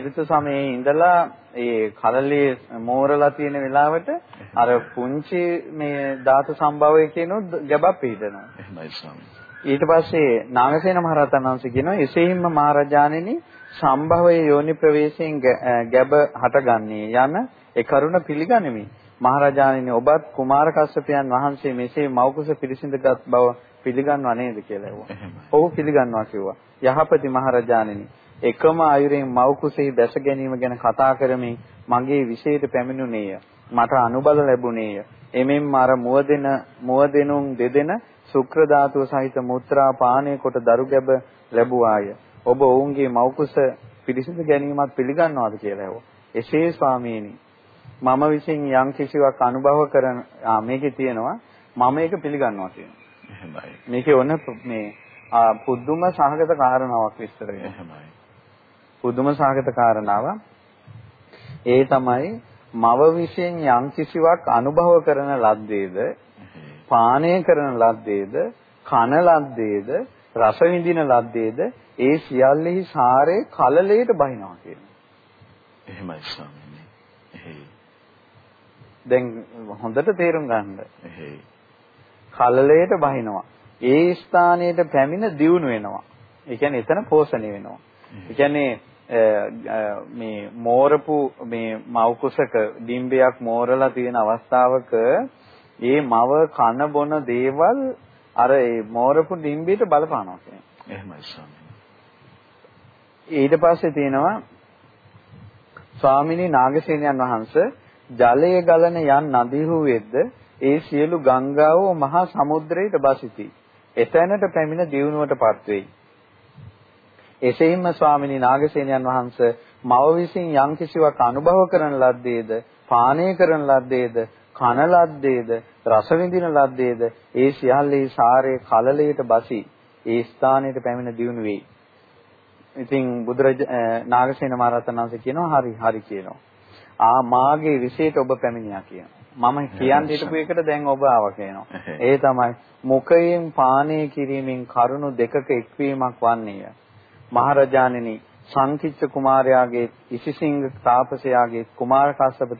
ඍතු සමයේ ඉඳලා ඒ කලලේ මෝරලා තියෙන වෙලාවට අර පුංචි මේ ධාතු සම්භවය කියනොත් ගැබක් පිළිදෙනවා. එහෙමයි ස්වාමී. ඊට පස්සේ නාගසේන මහරහතන් වහන්සේ කියනවා එසේම මහරජාණෙනි සම්භවයේ යෝනි ප්‍රවේශයෙන් ගැබ හටගන්නේ යන ඒ කරුණ පිළිගනිමි. මහරජාණෙනි ඔබත් කුමාර කස්සපයන් වහන්සේ මෙසේ මෞකස පිළිසිඳගත් බව පිළිගන්නවා නේද කියලා ඇහුවා. ඔව් පිළිගන්නවා කිව්වා. යහපති මහරජාණෙනි එකම අයුරෙන් මව් කුසෙහි දැස ගැනීම ගැන කතා කරමින් මගේ විශේෂයට පැමිණුණේය. මට අනුබල ලැබුණේය. එමෙන්ම අර මුවදෙන මුවදෙනුන් දෙදෙන ශුක්‍ර ධාතුව සහිත මුත්‍රා පානය කොට දරු ගැබ ලැබුවාය. ඔබ ඔවුන්ගේ මව් කුස පිළිසිඳ ගැනීමත් පිළිගන්නවාද කියලා ඇහුවා. එසේ ස්වාමීනි මම විසින් යම් කිසිවක් අනුභව කරන මේකේ තියෙනවා මම ඒක පිළිගන්නවා කියනවා. එහෙමයි. මේකේ ඔන්න මේ පුදුම සහගත කාරණාවක් විස්තර වෙනවා. එහෙමයි. පුදුම සහගත කාරණාව ඒ තමයි මව විසින් යම් කිසිවක් අනුභව කරන ලද්දේද පානය කරන ලද්දේද කන ලද්දේද රස විඳින ලද්දේද ඒ සියල්ලෙහි සාරේ කලලයට බහිනවා කියනවා. එහෙමයි ස්වාමීනි. එහෙයි. දැන් හොඳට තේරුම් ගන්න. එහෙයි. කලලයට බහිනවා. ඒ ස්ථානයට පැමිණ දියුණු වෙනවා. ඒ කියන්නේ එතන පෝෂණය වෙනවා. ඒ කියන්නේ මේ මෝරපු මේ මව් කුසක ඩිම්බයක් මෝරලා තියෙන අවස්ථාවක ඒ මව කන බොන දේවල් අර ඒ මෝරපු ඩිම්බියට බලපානවා කියන්නේ. එහෙමයි ස්වාමීනි. ඊට පස්සේ තියෙනවා ස්වාමිනී නාගසේනයන් වහන්සේ ජලය ගලන යන් නදීහු වෙද්ද ඒ සියලු ගංගාවෝ මහා සමුද්‍රයට බසිති. එතැනට පැමිණ දියුණුවටපත් වෙයි. එසේම ස්වාමිනී නාගසේනයන් වහන්සේ මව විසින් යම් කිසිවක් අනුභව කරන ලද්දේද, පානය කරන ලද්දේද, කන ලද්දේද, රස විඳින ලද්දේද, ඒ සියල්ලේ සාරේ කලලයට බසී. ඒ ස්ථානයට පැමිණ දියුණු වෙයි. ඉතින් බුදුරජ නාගසේන මහරහතන් වහන්සේ කියනවා හරි හරි කියනවා. ආ මාගේ විශේෂයට ඔබ පැමිණියා කියනවා. මම කියන්න හිටපු එකට දැන් ඔබ ආවා කියනවා. ඒ තමයි මුඛයෙන් පානය කිරීමෙන් කරුණු දෙකක එක්වීමක් වන්නේය. මහරජාණෙනි සංකිච්ඡ කුමාරයාගේ ඉසිසිංහ තාපසයාගේ කුමාර කස්සප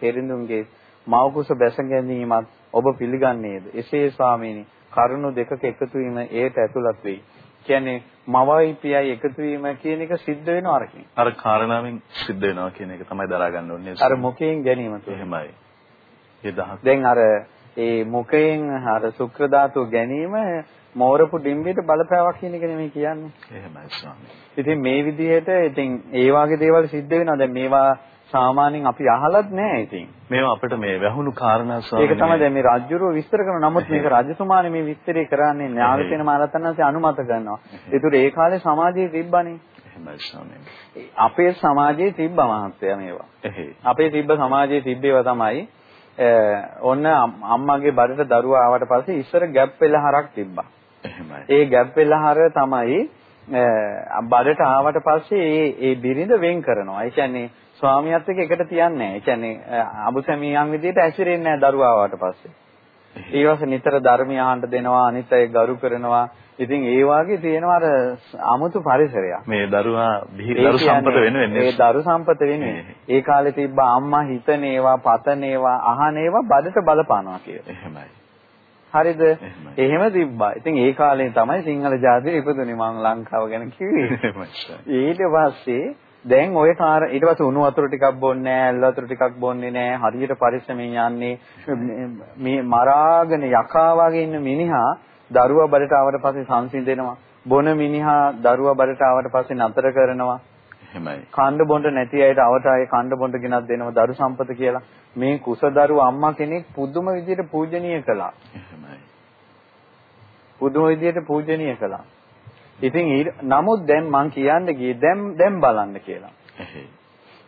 තෙරුඳුන්ගේ මවකුස බැස ගැනීමත් ඔබ පිළිගන්නේද? එසේ ස්වාමීනි කරුණු දෙකක එකතු වීම ඒට ඇතුළත් වෙයි. කියන්නේ මවයි පියයි එකතු වීම කියන එක සිද්ධ වෙනවා අරකින්. අර කාරණාවෙන් සිද්ධ වෙනවා කියන එක තමයි දරා ගන්න ඕනේ. අර මුඛයෙන් ගැනීම එහෙමයි. ඒ දහස්. දැන් අර ඒ මුඛයෙන් අර ශුක්‍ර ධාතුව ගැනීම මෝරපු ඩිම්බියට බලපෑවක් කියන එක නෙමෙයි කියන්නේ. එහෙමයි ස්වාමී. ඉතින් මේ විදිහට ඉතින් ඒ වගේ දේවල් සිද්ධ වෙනවා. දැන් මේවා සාමාන්‍යයෙන් අපි අහලත් නැහැ ඉතින්. මේවා අපිට මේ වැහුණු කාරණා ස්වාමී. ඒක තමයි දැන් මේ රාජ්‍යරුව විස්තර කරන නමුත් මේක රාජතුමානේ මේ විස්තරේ කරන්නේ න්‍යායසේන මහරතනන්සේ අනුමත කරනවා. ඒතර ඒ කාලේ සමාජයේ තිබ්බනේ. එහෙමයි ස්වාමී. අපේ සමාජයේ තිබ්බ මහත්ය මේවා. අපේ තිබ්බ සමාජයේ තිබ්බේවා තමයි ඔන්න අම්මගේ බඩට දරුවා ආවට පස්සේ ඉස්සර ගැප් පෙළහරක් තිබ්බා. එහෙමයි. ඒ ගැප් පෙළහර තමයි බඩට ආවට පස්සේ ඒ ඒ බිරිඳ වෙන් කරනවා. ඒ කියන්නේ ස්වාමියාත් එක්ක එකට තියන්නේ නැහැ. ඒ කියන්නේ අබුසැමියන් විදිහට ඇසිරෙන්නේ නැහැ දරුවා ආවට පස්සේ. ඊවස නිතර ධර්මය අහන්න දෙනවා අනිත් අය ගරු කරනවා. ඉතින් ඒ වාගේ තියෙනවා අර 아무තු පරිසරයක්. මේ දරුවා දරු සම්පත වෙනුවෙන්නේ. ඒ දරු සම්පත වෙනුවෙන්. ඒ කාලේ තිබ්බ අම්මා හිතන ඒවා, පතන ඒවා, අහන ඒවා බඩට බලපානවා කියලා. එහෙමයි. හරිද? එහෙම තිබ්බා. ඉතින් ඒ කාලේ තමයි සිංහල ජාතිය ඉපදුනේ මම ලංකාව ගැන කිව්වේ. ඊට පස්සේ දැන් ওই කාර ඊට පස්සේ උණු වතුර ටිකක් බොන්නේ නැහැ, ඇල් වතුර ටිකක් බොන්නේ නැහැ. හරියට පරිස්සමෙන් යන්නේ මේ මරාගෙන යකා වගේ ඉන්න මිනිහා දරුවා බඩට ආවට පස්සේ සංසිඳෙනවා. බොන මිනිහා දරුවා බඩට ආවට පස්සේ නතර කරනවා. එහෙමයි. කණ්ඩ බොණ්ඩ නැති අයට අවට අය කණ්ඩ බොණ්ඩ ගෙනත් දෙනවා දරු සම්පත කියලා. මේ කුසදරු අම්මා කෙනෙක් පුදුම විදිහට පූජනීය කළා. එහෙමයි. පුදුම විදිහට පූජනීය කළා. ඉතින් නමුත් දැන් මං කියන්න ගියේ දැන් දැන් බලන්න කියලා.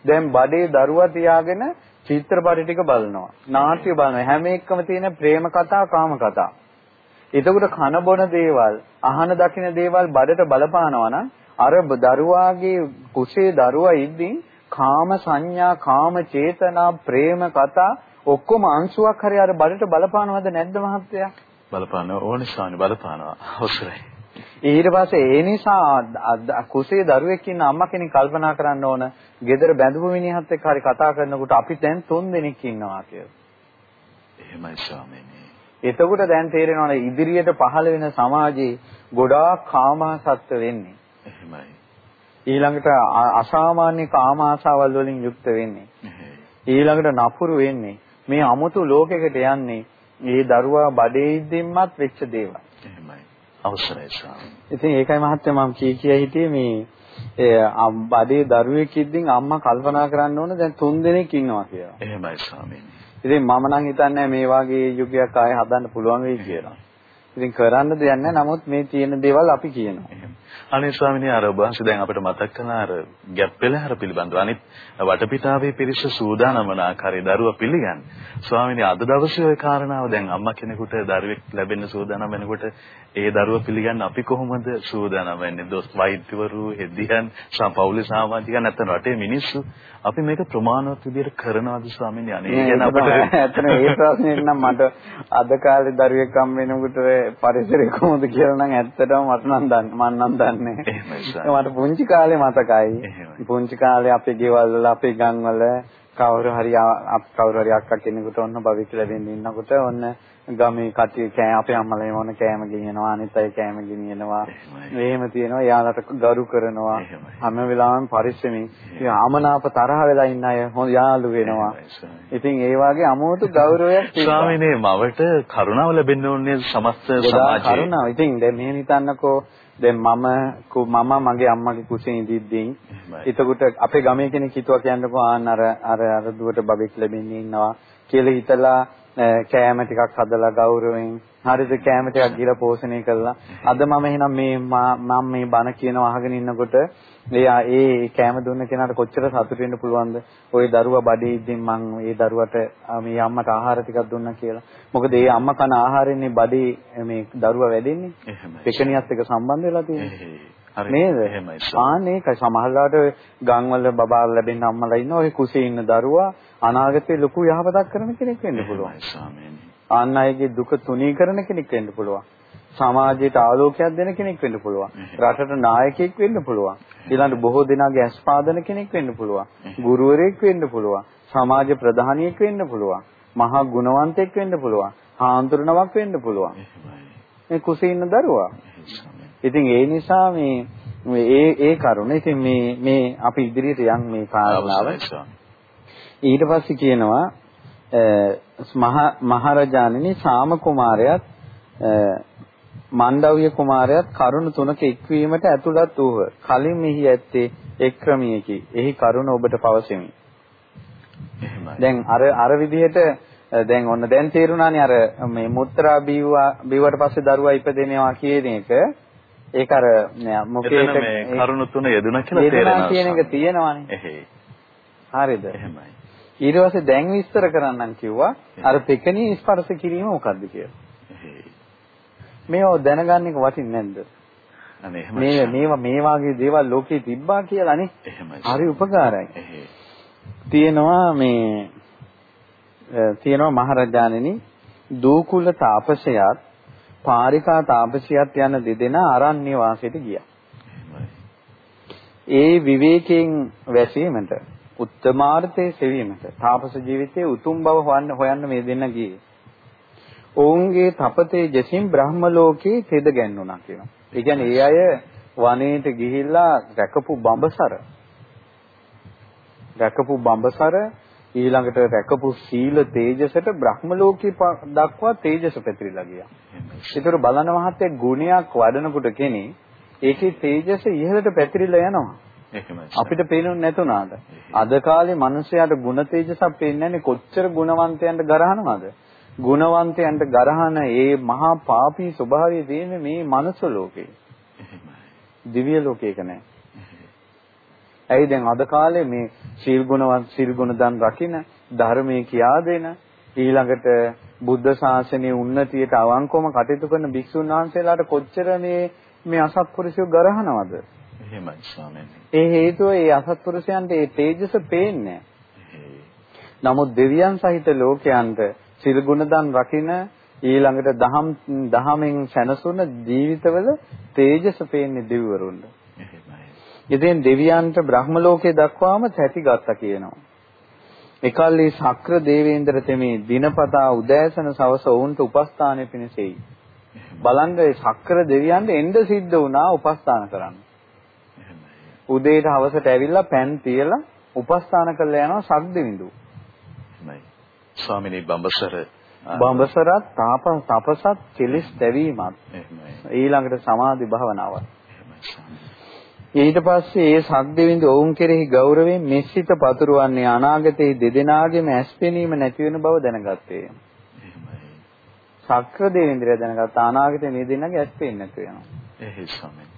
දැන් බඩේ දරුවා තියාගෙන චිත්‍රපට ටික බලනවා. නාට්‍ය බලනවා. හැම එකම තියෙන ප්‍රේම කතා, කාම කතා. එතකොට කන බොන දේවල්, අහන දකින දේවල් බඩට බලපානවා නම් අර දරුවාගේ කුසේ දරුවා ඉද්දින් කාම සංඥා, කාම චේතනා, ප්‍රේම කතා ඔක්කොම අංශුවක් හරි අර බඩට බලපානවද නැද්ද මහත්තයා? බලපානවා ඕනේ ස්වාමී බලපානවා. අවසරයි. ඊට පස්සේ ඒ නිසා කුසේ දරුවෙක් ඉන්න අම්මා කෙනෙක් කල්පනා කරන්න ඕන ගෙදර බැඳපු මිනිහත් එක්ක හරි කතා කරනකොට අපි දැන් තුන් දෙනෙක් ඉන්නවා කියලා. එහෙමයි ස්වාමීනි. එතකොට දැන් තේරෙනවනේ ඉදිරියට පහළ වෙන සමාජයේ ගොඩාක් කාමාසත්ත්ව වෙන්නේ. එහෙමයි. ඊළඟට අසාමාන්‍ය කාම ආශාවල් වලින් යුක්ත වෙන්නේ. ඊළඟට නපුරු වෙන්නේ. මේ අමුතු ලෝකයකට යන්නේ මේ දරුවා බඩේ ඉද්දීමත් වෙච්ච දේවල්. අවසරයි ස්වාමී. ඉතින් ඒකයි මහත්තයා මම කී කිය හිටියේ මේ ඒ බඩේ දරුවෙක් ඉද්දින් අම්මා කල්පනා කරන්න ඕන දැන් තුන් දෙනෙක් ඉන්නවා කියලා. එහෙමයි ස්වාමීනි. ඉතින් මම නම් හිතන්නේ මේ වගේ යුගයක් ආයේ හදන්න පුළුවන් වෙයි කියලා. ඉතින් කරන්න දෙයක් නැහැ. නමුත් මේ තියෙන දේවල් අපි කියනවා. අනේ ස්වාමීනි අර ඔබ වහන්සේ දැන් අපිට මතක් කළා අර ගැප් පෙළහැර පිළිබඳව අනිත් වටපිටාවේ පිරිස සූදානම් වන ආකාරයේ දරුවා පිළිගන්න. ස්වාමීනි අද දවසේ ওই කාරණාව දැන් අම්මා කෙනෙකුට දරුවෙක් ලැබෙන්න සූදානම් වෙනකොට ඒ දරුවා පිළිගන්න අපි කොහොමද සූදානම් වෙන්නේ? දොස් වෛද්‍යවරු, හෙදියන්, සම්පෞලි සමාජිකයන් නැත්නම් රටේ මිනිස්සු අපි මේක ප්‍රමාණවත් විදිහට කරනවද ස්වාමීනි? අනේ කියන අපිට ඇත්තට මේ ප්‍රශ්නේ නම් මට අද කාලේ දරුවෙක් හම් වෙනකොට පරිසරය කොහොමද කියලා නම් ඇත්තටම මට නම් දන්නේ මම නම් දන්නේ. මට පුංචි කාලේ මතකයි. පුංචි කාලේ අපේ ගෙවල් වල අපේ ගම් වල කවුරු හරි කවුරු හරි අක්කා කෙනෙකුට ඔන්න භවික ලැබෙන්න ඉන්නකොට ඔන්න ගමේ කට්ටිය කෑ අපේ අම්මලා මොන කෑම ගෙනියනවා අනිත් අය කෑම ගෙනියනවා එහෙම තියෙනවා යාලට ගරු කරනවා. හැම වෙලාවෙම පරිස්සමින්. ආමනාප තරහ වෙලා ඉන්න අය හොඳ යාළු වෙනවා. ඉතින් ඒ වගේ අමෝතු ගෞරවයක් ස්වාමිනේ මවට කරුණාව ලැබෙන්න ඕනේ සමස්ත සමාජයේ. කරුණාව. ඉතින් දැන් මෙහෙම හිතන්නකෝ දැන් මම මම මගේ අම්මගේ කුසේ ඉඳිද්දී එතකොට අපේ ගමේ කෙනෙක් හිතුවා කියන්නකෝ ආන් අර අර අර දුවට බබෙක් ලැබෙන්නේ ඉන්නවා කියලා හිතලා කෑම ටිකක් හදලා ගෞරවයෙන් හරිද කෑම ටිකක් ගිල පෝෂණය කළා. අද මම එහෙනම් මේ මම මේ බණ කියනවා අහගෙන ඉන්නකොට එයා ඒ කෑම දුන්න කෙනාට කොච්චර සතුටු වෙන්න පුළුවන්ද? ওই දරුවා බඩේ ඉඳින් මං ඒ දරුවට මේ අම්මට ආහාර ටිකක් දුන්නා කියලා. මොකද ඒ අම්මා කන ආහාරෙන්නේ බඩේ මේ දරුවා වැඩෙන්නේ. පෙකණියත් එක්ක සම්බන්ධ වෙලා තියෙන්නේ. නේද? ආන්නේ ඒකයි සමහරවිට ගම්වල බබා ලැබෙන අම්මලා ඉන්න ඔය කුසේ ඉන්න දරුවා අනාගතේ ලොකු යහපතක් කරන කෙනෙක් වෙන්න පුළුවන්. ආන්න අයගේ දුක තුනී කරන කෙනෙක් වෙන්න පුළුවන්. සමාජයට ආලෝකයක් දෙන කෙනෙක් වෙන්න පුළුවන්. රටට නායකයෙක් වෙන්න පුළුවන්. ඊළඟ බොහෝ දෙනාගේ ඇස්පාදන කෙනෙක් වෙන්න පුළුවන්. ගුරුවරයෙක් වෙන්න පුළුවන්. සමාජ ප්‍රධානියෙක් වෙන්න පුළුවන්. මහා ගුණවන්තයෙක් වෙන්න පුළුවන්. හාන්තුරුණවක් වෙන්න පුළුවන්. මේ කුසේ ඉන්න දරුවා. ඉතින් ඒ නිසා මේ ඒ ඒ කරුණ ඉතින් මේ මේ අපි ඉදිරියට යන් මේ කාරණාව ඊට පස්සේ කියනවා මහරජාණනි සාම කුමාරයාත් මණ්ඩව්‍ය කුමාරයාත් කරුණ තුනක එක්වීමට ඇතුළත් වූහ. කලින් මෙහි ඇත්තේ එක් ක්‍රමයකි. එහි කරුණ ඔබට පවසෙමි. දැන් අර අර විදිහට දැන් ඔන්න දැන් තේරුණානේ අර මේ මුත්‍රා බීවා බීවට පස්සේ දරුවා ඉපදෙනවා කියන එක ඒක අර මොකේද මේ කරුණ තුන යෙදුණා කියලා තේරෙනවා. කියන එක තියෙනවානේ. එහෙයි. හරිද? එහෙමයි. ඊට පස්සේ දැන් විස්තර කරන්නම් කිව්වා අර පෙකණී ස්පර්ශ කිරීම මොකද්ද කියලා. මේව දැනගන්න එක වටින්නේ නැද්ද? අනේ එහෙම මේ මේවා මේ වාගේ දේවල් ලෝකේ තිබ්බා කියලා නේ. එහෙමයි. හරි උපකාරයි. තියෙනවා මේ තියෙනවා මහරජාණෙනි දූකුල තාපසයාත් පාරිකා තාපසයාත් යන දෙදෙනා අරණ්‍ය වාසයට ගියා. ඒ විවේකයෙන් වැසීමට උත්තමාර්ථයේ සෙවීමට තාපස ජීවිතයේ උතුම් බව හොයන්න හොයන්න මේ දෙන්න ගියේ. ඔවුන්ගේ තපතේ ජසින් බ්‍රහ්ම ලෝකේ තෙද ගැන්නුණා කියනවා. ඒ කියන්නේ ඒ අය වනයේට ගිහිල්ලා රැකපු බඹසර රැකපු බඹසර ඊළඟට රැකපු සීල තේජසට බ්‍රහ්ම ලෝකේ දක්වා තේජස පැතිරිලා ගියා. ඒතර බලන මහත්තයා ගුණයක් වඩනකොට කෙනේ ඒකේ තේජස ඉහළට පැතිරිලා යනවා. අපිට පේනුනේ නැතුණාද? අද කාලේ මිනිස්යාට ගුණ තේජසක් පේන්නේ කොච්චර ගුණවන්තයන්ට ගරහනවද? ගුණවන්තයන්ට ගරහන ඒ මහා පාපී ස්වභාවය තියෙන්නේ මේ මනුස්ස ලෝකේ. දිව්‍ය ලෝකයක නෑ. ඇයි දැන් අද කාලේ මේ සීල් ගුණවත් සීල් ගුණ දන් රකින්න ධර්මයේ කියා දෙන ඊළඟට බුද්ධ ශාසනයේ උන්නතියට අවංකවම කටයුතු කරන භික්ෂුන් වහන්සේලාට කොච්චර මේ මේ අසත්පුරුෂයෝ ගරහනවද? එහෙමයි ස්වාමීනි. ඒ හේතුව ඒ අසත්පුරුෂයන්ට ඒ තේජස පේන්නේ නමුත් දෙවියන් සහිත ලෝකයන්ට සිල් ගුණ දන් රකින ඊළඟට දහම් දහමෙන් සැනසුන ජීවිතවල තේජස පේන්නේ දෙවිවරුන්ට. ඉතින් දෙවියන්ට බ්‍රහ්ම ලෝකේ දක්වාම තැතිගත්තා කියනවා. එකල්ලි ශක්‍ර දේවේන්ද්‍ර තෙමේ දිනපතා උදෑසන සවස වුන්ට උපස්ථානෙ පිණිසෙයි. බලන්න ඒ ශක්‍ර දෙවියන්ට එන්න සිද්ධ වුණා උපස්ථාන කරන්න. උදේට හවසට ඇවිල්ලා පෑන් තියලා උපස්ථාන කරලා යනවා සක්දෙවිඳු. ස්වාමිනී බඹසර බඹසරත් තාප තපසත් කෙලිස් දැවීමත් ඊළඟට සමාධි භාවනාවත් ඊට පස්සේ ඒ සක්දෙවිඳ ඔවුන් කෙරෙහි ගෞරවයෙන් මෙස්සිත පතුරවන්නේ අනාගතයේ දෙදෙනාගේම ඇස්පෙනීම නැති වෙන බව දැනගත්තේ. සක්‍ර දෙවිඳුරය දැනගත්ත අනාගතයේ මේ දෙන්නගේ ඇස්පෙන්නේ නැති වෙනවා. එහේ ස්වාමීන්.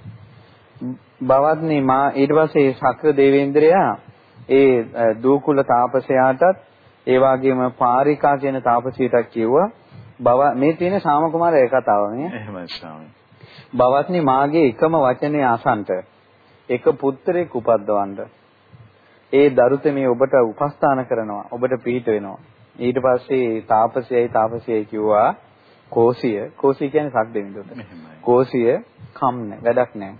බවත්නි මා ඊට පස්සේ සක්‍ර දෙවිඳුරයා ඒ දූකුල තාපසයාටත් ඒ වගේම පාරිකා කියන තාපසියටත් කිව්වා බව මේ තියෙන සාම කුමාරයේ කතාව මේ. එහෙමයි ස්වාමී. බවත්නි මාගේ එකම වචනේ අසන්ට එක පුත්‍රයෙක් උපද්දවන්න. ඒ දරුතමේ ඔබට උපස්ථාන කරනවා. ඔබට පිහිට වෙනවා. ඊට පස්සේ තාපසයයි තාපසියයි කිව්වා කෝසිය කෝසිය කියන්නේ සක් දෙවිඳුන්ට. කෝසිය කම් නැහැ වැඩක් නැහැ.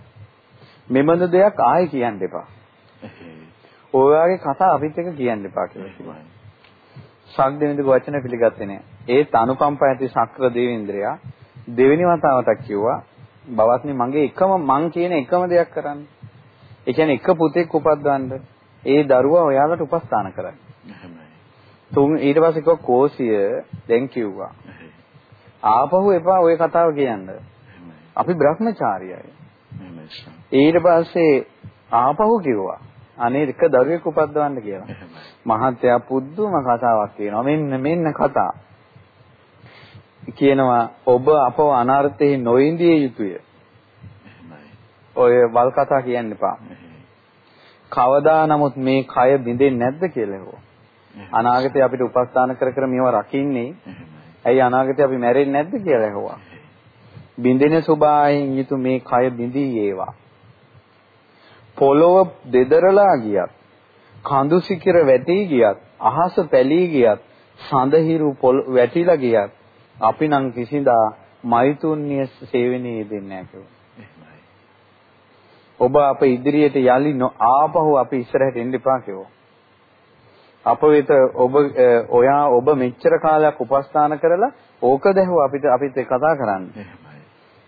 මෙබඳු දෙයක් ආයෙ කියන්න එපා. ඔය වගේ කතා අපිත් එක කියන්න එපා කියලා කිව්වා. ශක්දේවිඳුගේ වචන පිළිගත්තේ නැහැ. ඒත් අනුකම්පා ඇති ශක්‍ර දේවේන්ද්‍රයා දෙවෙනි වතාවටත් කිව්වා බවත්නි මගේ එකම මං කියන එකම දෙයක් කරන්න. ඒ කියන්නේ එක පුතෙක් උපද්දවන්න. ඒ දරුවා ඔයාලට උපස්ථාන කරන්න. තුන් ඊට පස්සේ කිව්වා කෝසිය දැන් කිව්වා. ආපහු එපා ওই කතාව කියන්න. අපි බ්‍රහ්මචාරියයි. ඊට පස්සේ ආපහු කිව්වා. අනේ එක දරුවෙක් උපද්දවන්න කියලා. මහත්තයා පුදුම කතාවක් කියනවා. මෙන්න මෙන්න කතා. කියනවා ඔබ අපව අනර්ථයේ නොඉඳිය යුතුය. ඔය වල් කතා කියන්න එපා. කවදා නමුත් මේ කය බිඳෙන්නේ නැද්ද කියලා හෙවෝ. අනාගතේ අපිට උපස්ථාන කර කර මේවා රකින්නේ. ඇයි අනාගතේ අපි මැරෙන්නේ නැද්ද කියලා හෙවුවා. බිඳෙන ස්වභාවයෙන් යුතු මේ කය බිඳී ඒවා. පොළොව දෙදරලා ගියත් කඳු සිකිර වැටී ගියත් අහස පැලී ගියත් සඳහිරු වැටිලා ගියත් අපි නම් කිසිදා මෛතුන්‍ය සේවනයේ දෙන්නේ නැහැ ඔබ අප ඉදිරියට යලි ආපහු අපි ඉස්සරහට එන්න එපා කිව්වා. අප වෙත ඔබ ඔයා ඔබ මෙච්චර කාලයක් උපස්ථාන කරලා ඕක දැහුව අපිට අපිත් කතා කරන්නේ.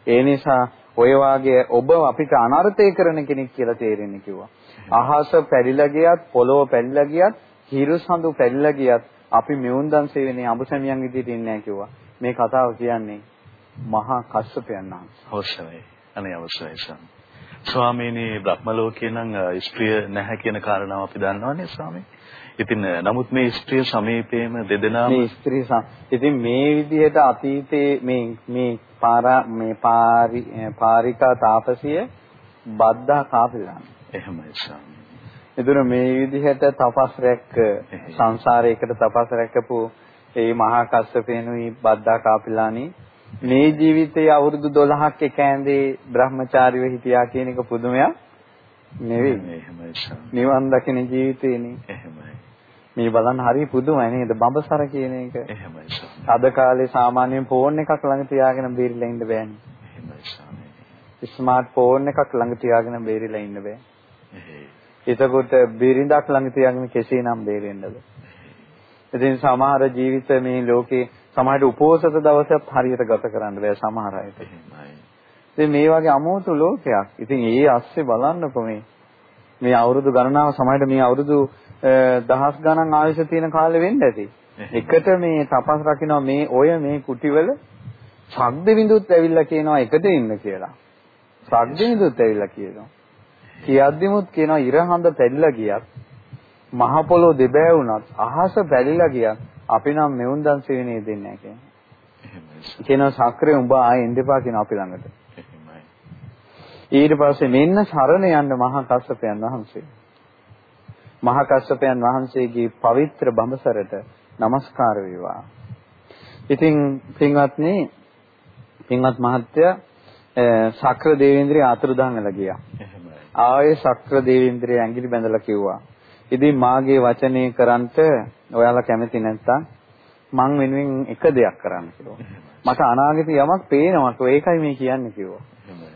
ඒ නිසා ඔය වාගේ ඔබ අපිට අනර්ථය කරන කෙනෙක් කියලා තේරෙන්නේ කිව්වා. අහස පැලිලා ගියත් පොළොව පැලිලා ගියත් හිරු සඳු පැලිලා ගියත් අපි මෙවුන්දන් සේවනයේ අඹසැමියන් විදිහට ඉන්නේ නැහැ කිව්වා. මේ කතාව කියන්නේ මහා කස්සපයන් වහන්සේ. අවශ්‍යයි. අනේ අවශ්‍යයි සම්. ස්වාමීනි බ්‍රහ්ම ලෝකේ නම් ස්ත්‍රිය නැහැ කියන කාරණාව අපි දන්නවනේ ස්වාමී. ඉතින් නමුත් මේ ස්ත්‍රිය සමීපයේම දෙදෙනාම මේ ස්ත්‍රී ඉතින් මේ විදිහට අතීතයේ මේ මේ පාරා මේ පාරි පාරිකා තාපසිය බද්දා කාපිලාන. එහෙමයි ස්වාමී. එතන මේ විදිහට තපස් රැක්ක සංසාරයකට තපස් රැකපු ඒ මහා කස්සපේනුයි බද්දා කාපිලානි මේ ජීවිතයේ අවුරුදු 12ක් එක ඇඳේ බ්‍රහ්මචාරීව හිටියා කියන එක පුදුමයක් නෙවෙයි. නිවන් දකින ජීවිතේනේ. එහෙමයි. මේ බලන්න හරි පුදුමයි නේද? බඹසර කියන එක. එහෙමයි අද කාලේ සාමාන්‍යයෙන් ෆෝන් එකක් ළඟ තියාගෙන බේරිලා ඉන්න බෑනේ. එහෙමයි ස්මාර්ට් ෆෝන් එකක් ළඟ තියාගෙන බේරිලා ඉන්න බෑ. එතකොට බිරිඳක් ළඟ තියාගෙන කෙසේනම් බේරෙන්නද? ඉතින් සමහර ජීවිත මේ ලෝකේ සමහරට උපෝසත දවසක් හරියට ගත කරන්න බෑ සමහර අයට. ඉතින් මේ වගේ අමෝතු ලෝකයක්. ඉතින් ඒ ASCII බලන්නකො මේ මේ අවුරුදු ගණනාව සමහරට මේ අවුරුදු දහස් ගණන් ආයුෂ තියෙන කාලෙ වෙන්න ඇති. එකට මේ තපස් රකින්න මේ ඔය මේ කුටිවල ශබ්ද විඳුත් ඇවිල්ලා කියනවා එකට ඉන්න කියලා. ශබ්ද විඳුත් ඇවිල්ලා කියනවා. කියද්දිමුත් කියනවා ඉර හඳ පැලිලා ගියත් මහ පොළොව දෙබෑ වුණත් අහස පැලිලා ගියත් අපි නම් මෙවුන්දන් සෙවෙනේ දෙන්නේ නැහැ කියනවා. කියනවා සක්‍රිය උඹ ආයෙ එන්න එපා කියන අපි ළඟට. ඊට පස්සේ මෙන්න සරණ යන්න මහා කස්සපයන් වහන්සේ. මහා කස්සපයන් වහන්සේගේ පවිත්‍ර බඹසරට নমස්කාර වේවා. ඉතින් පින්වත්නි පින්වත් මහත්තයා සක්‍ර දේවේන්ද්‍රය අතුරුදහන් වෙලා ගියා. ආයේ සක්‍ර දේවේන්ද්‍රය ඇඟිලි බැඳලා කිව්වා. ඉතින් මාගේ වචනේ කරන්ට ඔයාලා කැමති නැත්තම් මං වෙනුවෙන් එක දෙයක් කරන්න කිව්වා. මට අනාගතේ යමක් පේනවා. ඒකයි මේ කියන්නේ කිව්වා.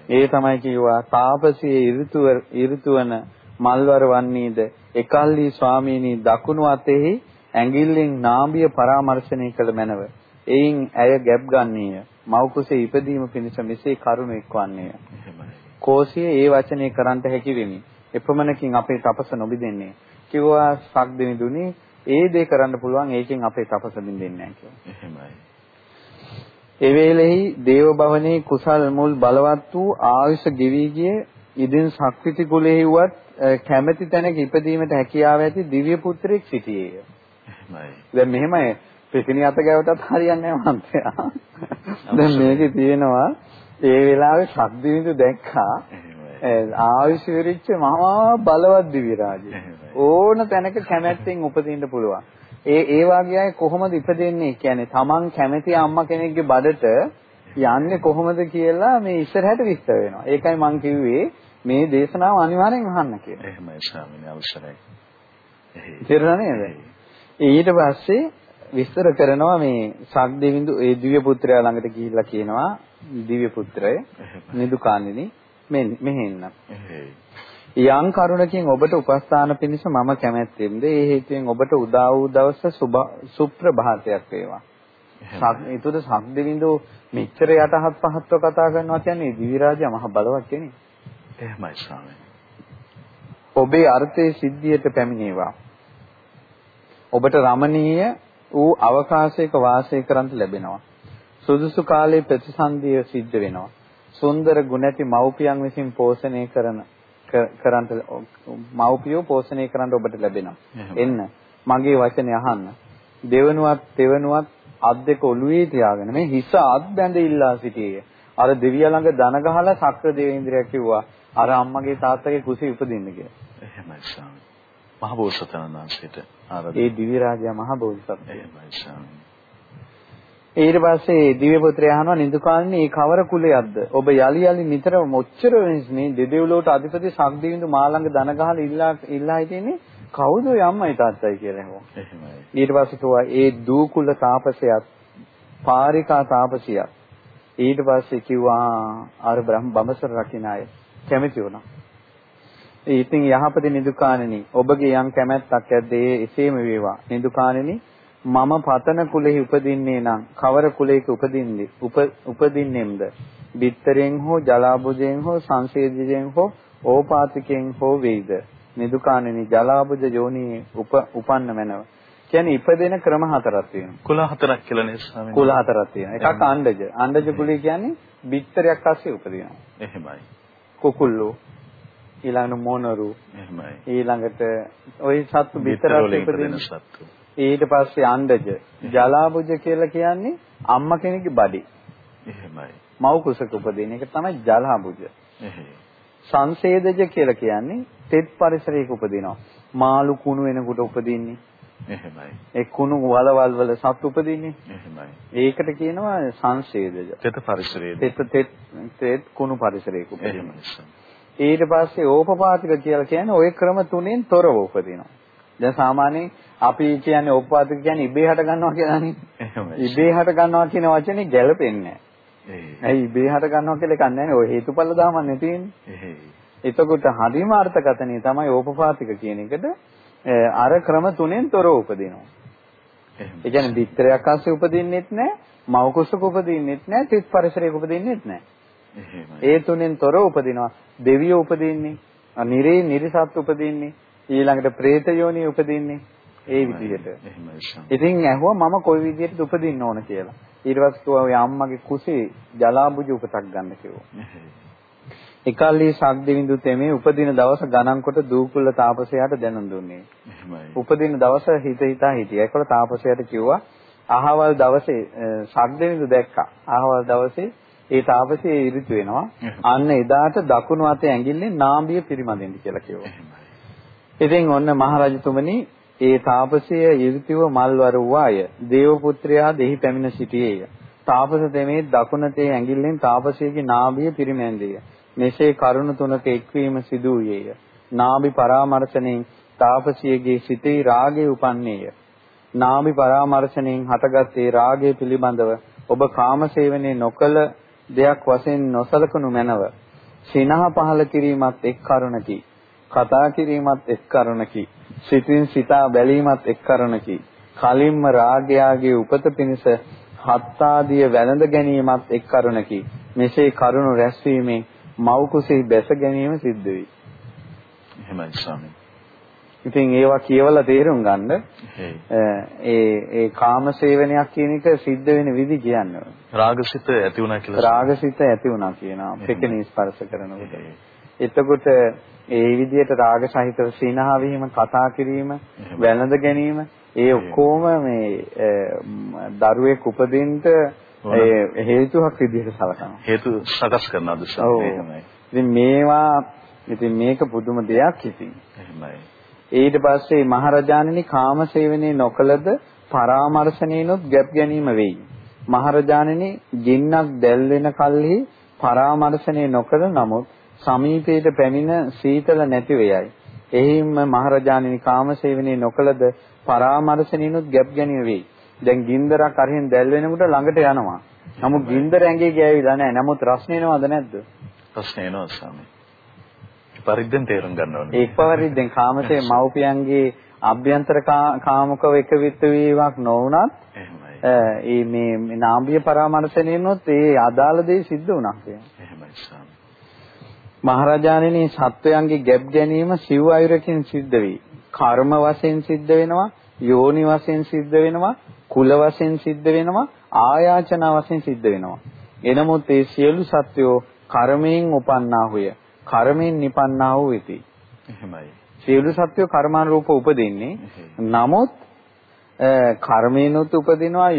ඒ තමයි කිව්වා තාපසී ඍතුව ඍතුවන මල්වර වන්නේද එකල්ලි ස්වාමීනි දකුණු අතෙහි ඇඟිල්ලෙන් නාභිය පරාමර්ශනය කළ මැනව. එයින් ඇය ගැබ් ගන්නේය. මව් කුසේ ඉපදීම පිණිස මෙසේ කරුණ එක්වන්නේය. කෝසියේ ඒ වචනේ කරන්ට හැකි වෙමි. එපමණකින් අපේ තපස නොබිදෙන්නේ. කිව්වා සක්දිනි දුනි ඒ දේ කරන්න පුළුවන් ඒකෙන් අපේ තපස බින්දෙන්නේ නැහැ කියලා. එහෙමයි. ඒ වේලෙහි දේව භවනේ කුසල් මුල් බලවත් වූ ආයුෂ ගෙවි ගිය ඉදින් ශක්තිති කුලෙහි වත් කැමැති තැනක ඉපදීමට හැකියාව ඇති දිව්‍ය පුත්‍රයෙක් සිටියේය. එහෙමයි. දැන් මෙහෙමයි පිටිනි අත ගැවටත් හරියන්නේ නැහැ මන්තයා. දැන් මේකේ තියෙනවා ඒ වෙලාවේ ශක්තිවිඳු දැක්කා ආයුෂ විරිච්ච මහා බලවත් දිව්‍ය රාජය. ඕන තැනක කැමැත්තෙන් උපදින්න පුළුවන්. ඒ ඒ වාගේ අය කොහොමද ඉපදෙන්නේ? කියන්නේ Taman කැමති අම්මා කෙනෙක්ගේ බඩට යන්නේ කොහොමද කියලා මේ ඉස්සරහට විස්තර වෙනවා. ඒකයි මම කිව්වේ මේ දේශනාව අනිවාර්යෙන් අහන්න කියලා. එහෙමයි ස්වාමීනි අවශ්‍යයි. නේද? ඊට පස්සේ විස්තර කරනවා මේ සක්දෙවිඳු ඒ දිව්‍ය පුත්‍රයා ළඟට ගිහිල්ලා කියනවා දිව්‍ය පුත්‍රය නිදුකාණෙනි මෙහෙන්න. යම් කරුණකින් ඔබට උපස්ථාන පිණිස මම කැමැත්තෙම්ද ඒ හේතුවෙන් ඔබට උදා වූ දවස සුප්‍රභාතයක් වේවා. ඒතකොට සම්දෙවිඳු මෙච්චර යටහත් පහත්ව කතා කරනවා කියන්නේ දිවි රාජ්‍ය මහ බලවත් කෙනෙක්. එහෙමයි ස්වාමීනි. ඔබේ අර්ථයේ සිද්ධියට පැමිණේවා. ඔබට රමණීය වූ අවකාශයක වාසය කරන්ට ලැබෙනවා. සුදුසු කාලයේ ප්‍රතිසන්දිය සිද්ධ වෙනවා. සුන්දර ගුණැති මව්පියන් විසින් පෝෂණය කරන කරන්ට මව්පියෝ පෝෂණය කරන්න ඔබට ලැබෙනවා. එන්න මගේ වචනේ අහන්න. දෙවනුවත් තෙවනුවත් අත් දෙක ඔළුවේ තියාගෙන මේ හිස අත් බැඳ ඉල්ලා සිටියේ. අර දෙවියා ළඟ දන ගහලා සක්‍ර දේවේන්ද්‍රයා කිව්වා අර අම්මගේ තාත්තගේ කුසී උපදින්න කියලා. එහෙමයි ස්වාමී. මහ බෝසතාණන් වහන්සේට ආරාධනා. ඒ දිව්‍ය රාජයා මහ බෝසතාණන්. එහෙමයි ස්වාමී. ඊට පස්සේ දිව්‍ය පුත්‍රයා අහනවා නිදුකාන්නේ ඒ කවර කුලයක්ද? ඔබ යලි යලි නිතර මොච්චර වෙනස්නේ දෙදෙව්ලොවට අධිපති සක්දිවිඳු මා ළඟ දන ගහලා ඉල්ලා ඉල්ලා හිටින්නේ කවුද ඔය අම්මයි තාත්තයි කියලා ඇහුවා. එහෙමයි. ඊට පස්සේ කිව්වා ඒ දූ කුල තාපසයාත් පාරිකා තාපසියක්. ඊට පස්සේ කිව්වා අර බ්‍රහ්ම බඹසර රකින්න අය කැමති වුණා. ඉතින් යහපති නිදුකාණෙනි ඔබගේ යම් කැමැත්තක් ඇද්ද ඒ එසේම වේවා. නිදුකාණෙනි මම පතන කුලෙහි උපදින්නේ නම් කවර කුලයක උපදින්නේ? උපදින්නේම්ද බිත්තරෙන් හෝ ජලාබුජයෙන් හෝ සංසේදයෙන් හෝ ඕපාතිකයෙන් හෝ වෙයිද? නිදුකාණෙනි ජලාබුජ යෝනි උප උපන්න මැනව. කියන්නේ ඉපදෙන ක්‍රම හතරක් තියෙනවා. කුල හතරක් කියලා නේ ස්වාමීනි? කුල හතරක් තියෙනවා. එකක් අණ්ඩජ. අණ්ඩජ කුලය කියන්නේ බිත්තරයක් අස්සේ උපදිනවා. එහෙමයි. කුකුල්ලෝ ඊළඟට මොනරු එහෙමයි. ඊළඟට ওই සත්තු බිත්තරක් උපදින සත්තු ඊට පස්සේ අණ්ඩජ ජලාබුජ කියලා කියන්නේ අම්මා කෙනෙක්ගේ බඩේ. එහෙමයි. මව් කුසක උපදින එක තමයි ජලාබුජ. සංසේදජ කියලා කියන්නේ තෙත් පරිසරයක උපදිනවා. මාළු කුණු වෙනකොට උපදින්නේ. එහෙමයි. ඒ කුණු වලවල් වල සත් උපදින්නේ. එහෙමයි. ඒකට කියනවා සංසේදජ. තෙත පරිසරයේ. තෙත් තෙත් තෙත් කුණු පරිසරයක උපදිනවා. ඊට පස්සේ ඕපපාතික කියලා කියන්නේ ওই ක්‍රම තුනෙන් තොරව උපදිනවා. දැන් සාමාන්‍යයෙන් අපි කියන්නේ ඕපපාතික කියන්නේ ඉබේ හට ගන්නවා කියලානේ. ඉබේ හට ගන්නවා කියන වචනේ ගැලපෙන්නේ නැහැ. ඇයි ඉබේ හට ගන්නවා කියලා එකක් නැහැ නේ. ඔය හේතුඵල දාමන්නේ තියෙන්නේ. එතකොට හරිම අර්ථකථනය තමයි ඕපපාතික කියන එකට අර ක්‍රම තුනෙන් තොරව උපදිනවා. ඒ කියන්නේ විත්‍රයක් අස්සේ උපදින්නෙත් නැහැ, මව කුසක උපදින්නෙත් නැහැ, තිත් පරිසරයක උපදින්නෙත් නැහැ. ඒ තුනෙන් තොරව උපදිනවා. දෙවියෝ උපදින්නේ, නිරේ නිරිසත් උපදින්නේ, ඊළඟට പ്രേත යෝනිය උපදින්නේ ඒ විදිහට. ඉතින් ඇහුවා මම කොයි විදිහටද උපදින්න ඕන කියලා. ඊට පස්සේ කිව්වා ඔය අම්මගේ කුසේ ජලාබුජ උපතක් ගන්න කිව්වා. එකල්ලි සක්දෙවිඳු තෙමේ උපදින දවස ගණන් කොට දූකුල්ල තාපසයාට දැනුම් දුන්නේ. උපදින දවස හිත හිතා හිටියා. ඒකවල තාපසයාට කිව්වා අහවල් දවසේ සක්දෙවිඳු දැක්කා. අහවල් දවසේ ඒ තාපසයේ ඉරිතු වෙනවා. අන්න එදාට දකුණු අතේ ඇඟිල්ලෙන් නාඹිය පිරිමදින්න කියලා කිව්වා. ඉතින් ඔන්න මහරජතුමනි ඒ තාපසය යුතුව මල් වරුවාය දේව පුත්‍රයා දෙහි පැමිණ සිටියේය. තාපස දෙමේ දකුණතේ ඇඟිල්ලෙන් තාපසයේ නාභිය පිරිමැන්දේය. මෙසේ කරුණ තුනක එක්වීම සිදු වූයේය. නාභි පරාමර්ශණයෙන් තාපසියගේ සිතේ රාගය උපන්නේය. නාභි පරාමර්ශණයෙන් හටගත් ඒ රාගය පිළිබඳව ඔබ කාමසේවනයේ නොකල දෙයක් වශයෙන් නොසලකනු මැනව. සිනහ පහල කිරීමත් එක් කරුණකි. කතා කිරීමත් එක් කරුණකි. සිතින් සිතා බැලීමත් එක් කරුණකි. කලින්ම රාගයාගේ උපත පිණිස හත් ආදිය වැළඳ ගැනීමත් එක් කරුණකි. මෙසේ කරුණ රැස්වීමෙන් මව් කුසෙහි බැස ගැනීම සිද්ධ වෙයි. එහෙමයි ස්වාමී. ඉතින් ඒවා කියවලා තේරුම් ගන්න ඒ ඒ කාම සේවනයක් කියන එක සිද්ධ වෙන විදි කියන්නේ. රාගසිත ඇති වුණා කියලා. රාගසිත ඇති වුණා කියනවා. පෙකණී ස්පර්ශ කරනකොට. එතකොට ඒ විදිහට රාග සහිතව සීනහා වීම, කතා කිරීම, වැළඳ ගැනීම, ඒ ඔක්කොම මේ දරුවෙක් උපදින්න ඒ හේතුවක් විදිහට සලකනවා. හේතු සකස් කරනවාද එහෙමයි. ඉතින් මේවා ඉතින් මේක පුදුම දෙයක් ඉතින්. එහෙමයි. ඊට පස්සේ මහරජාණනි කාමසේවනයේ නොකලද පරාමර්ශණේනොත් ගැප් ගැනීම වෙයි. මහරජාණනි ජින්නක් දැල් වෙන කල්හි පරාමර්ශණේ නොකළ නමුත් සමීපයට පැමිණ සීතල නැති වේයයි. එහිම මහරජාණනි කාමසේවනයේ නොකලද පරාමර්ශනිනුත් ගැප් ගැනීම වෙයි. දැන් ගින්දරක් අරහෙන් දැල් වෙනකොට ළඟට යනවා. නමුත් ගින්දර ඇඟේ ගෑවිලා නැහැ. නමුත් රස්නේ එනවද නැද්ද? රස්නේ එනවා ස්වාමී. පරිද්දෙන් තේරුම් ගන්න ඕනේ. ඒක පරිද්දෙන් කාමසේ මව්පියන්ගේ අභ්‍යන්තර කාමකව එක විත්ත වීමක් නොවුනත් ඒ මේ නාඹිය පරාමර්ශනයෙන්ොත් ඒ අදාළ දේ සිද්ධ වුණා කියන්නේ. එහෙමයි ස්වාමී. මහරජාණෙනි සත්වයන්ගේ ගැප් ගැනීම සිව් අයුරකින් සිද්ධ වෙයි. කර්ම වශයෙන් සිද්ධ වෙනවා, යෝනි වශයෙන් සිද්ධ වෙනවා, කුල වශයෙන් සිද්ධ වෙනවා, ආයාචනා වශයෙන් සිද්ධ වෙනවා. එනමුත් මේ සියලු සත්වයෝ කර්මයෙන් උපන්නාහුය. කර්මයෙන් නිපන්නා වූ වෙති. එහෙමයි. සියලු සත්වයෝ කර්මානුරූප උපදින්නේ. නමුත් කර්මේනොත් උපදිනවා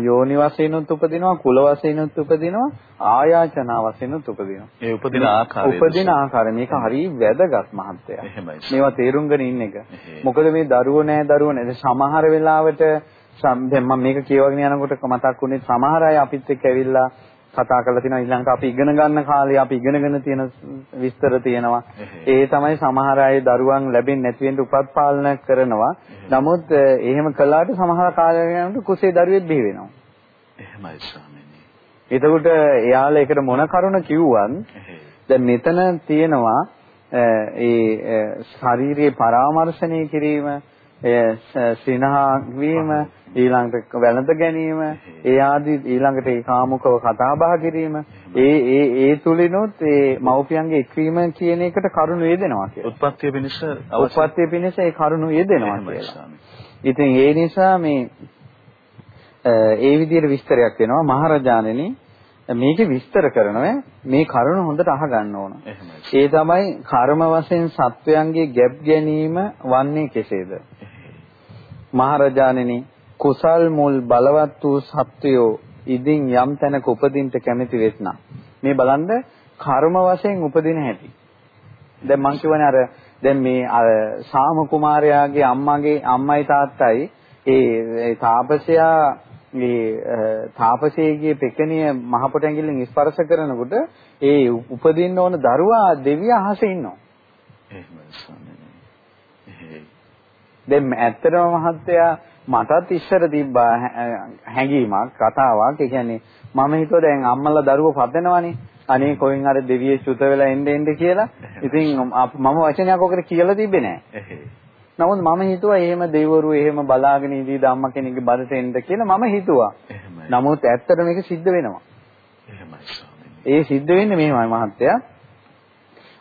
යෝනි වශයෙන්ුත් උපදිනවා කුල වශයෙන්ුත් උපදිනවා ආයාචනා වශයෙන්ුත් උපදිනවා. ඒ උපදින ආකාරය උපදින ආකාරය. මේක හරිය වැදගත් මහත්තයා මේවා තේරුම් ගන්න ඉන්න එක මොකද මේ දරුවෝ නෑ දරුවෝ නෑ. සමහර වෙලාවට දැන් මම මේක කියවගෙන යනකොට මතක් වුණේ සමහර අය අපිත් එක්ක ඇවිල්ලා කතා කරලා තිනවා ඊළඟට අපි ඉගෙන ගන්න කාලේ අපි ඉගෙනගෙන තියෙන විස්තර තියෙනවා. ඒ තමයි සමහර අය දරුවන් ලැබෙන්නේ නැති වෙන්න උපත් පාලන කරනවා. නමුත් එහෙම කළාට සමහර කාලයක් යනකොට කුසේ දරුවෙක් බිහි වෙනවා. එහෙමයි ස්වාමීනි. එතකොට එයාලා ඒකට මොන කරුණ කිව්වත් දැන් මෙතන තියෙනවා ඒ ශාරීරික පරාමර්ශණය කිරීම සිනහා වීම ඊළඟට වැළඳ ගැනීම ඒ ආදී ඊළඟට ඒ කාමුකව කතා බහ කිරීම ඒ ඒ ඒ තුලිනුත් ඒ මව්පියන්ගේ එක්වීම කියන එකට කරුණු යෙදෙනවා කියලා. උත්පත්ති පිණිස උත්පත්ති පිණිස ඒ කරුණු යෙදෙනවා කියලා. ඉතින් ඒ නිසා මේ ඒ විදිහට විස්තරයක් වෙනවා මහරජාණෙනි මේකේ විස්තර කරනවා මේ කරුණ හොඳට අහගන්න ඕන. ඒ තමයි කර්ම වශයෙන් සත්වයන්ගේ ගැප් ගැනීම වන්නේ කෙසේද? මහරජාණෙනි කුසල් මුල් බලවත් වූ සත්වයෝ ඉදින් යම් තැනක උපදින්න කැමති වෙත්නම් මේ බලන්න කර්ම වශයෙන් උපදින හැටි. දැන් මං කියවනේ අර දැන් මේ අර සාම කුමාරයාගේ අම්මාගේ අම්මයි තාත්තයි ඒ තාපසයා මේ තාපසයේගේ පෙකණිය මහ පොට ඇඟිල්ලෙන් ස්පර්ශ කරනකොට ඒ උපදින්න ඕන දරුවා දෙවියා අහසේ ඉන්නවා. එහෙමයි දැන් ඇත්තටම මහත්තයා මටත් ඉස්සර තිබ්බා හැඟීමක් කතාවක්. ඒ කියන්නේ මම හිතුවා දැන් අම්මලා දරුවෝ පදනවනේ. අනේ කොහෙන් අර දෙවියෙ චුත වෙලා එන්න එන්න කියලා. ඉතින් මම වචනයක් ඔකට කියලා තිබ්බේ නෑ. නමුත් මම හිතුවා එහෙම දෙවිවරු එහෙම බලාගෙන ඉඳීද අම්මා කෙනෙක්ගේ බඩට එන්න කියලා මම හිතුවා. නමුත් ඇත්තට මේක සිද්ධ වෙනවා. ඒ සිද්ධ වෙන්නේ මෙහෙමයි මහත්තයා.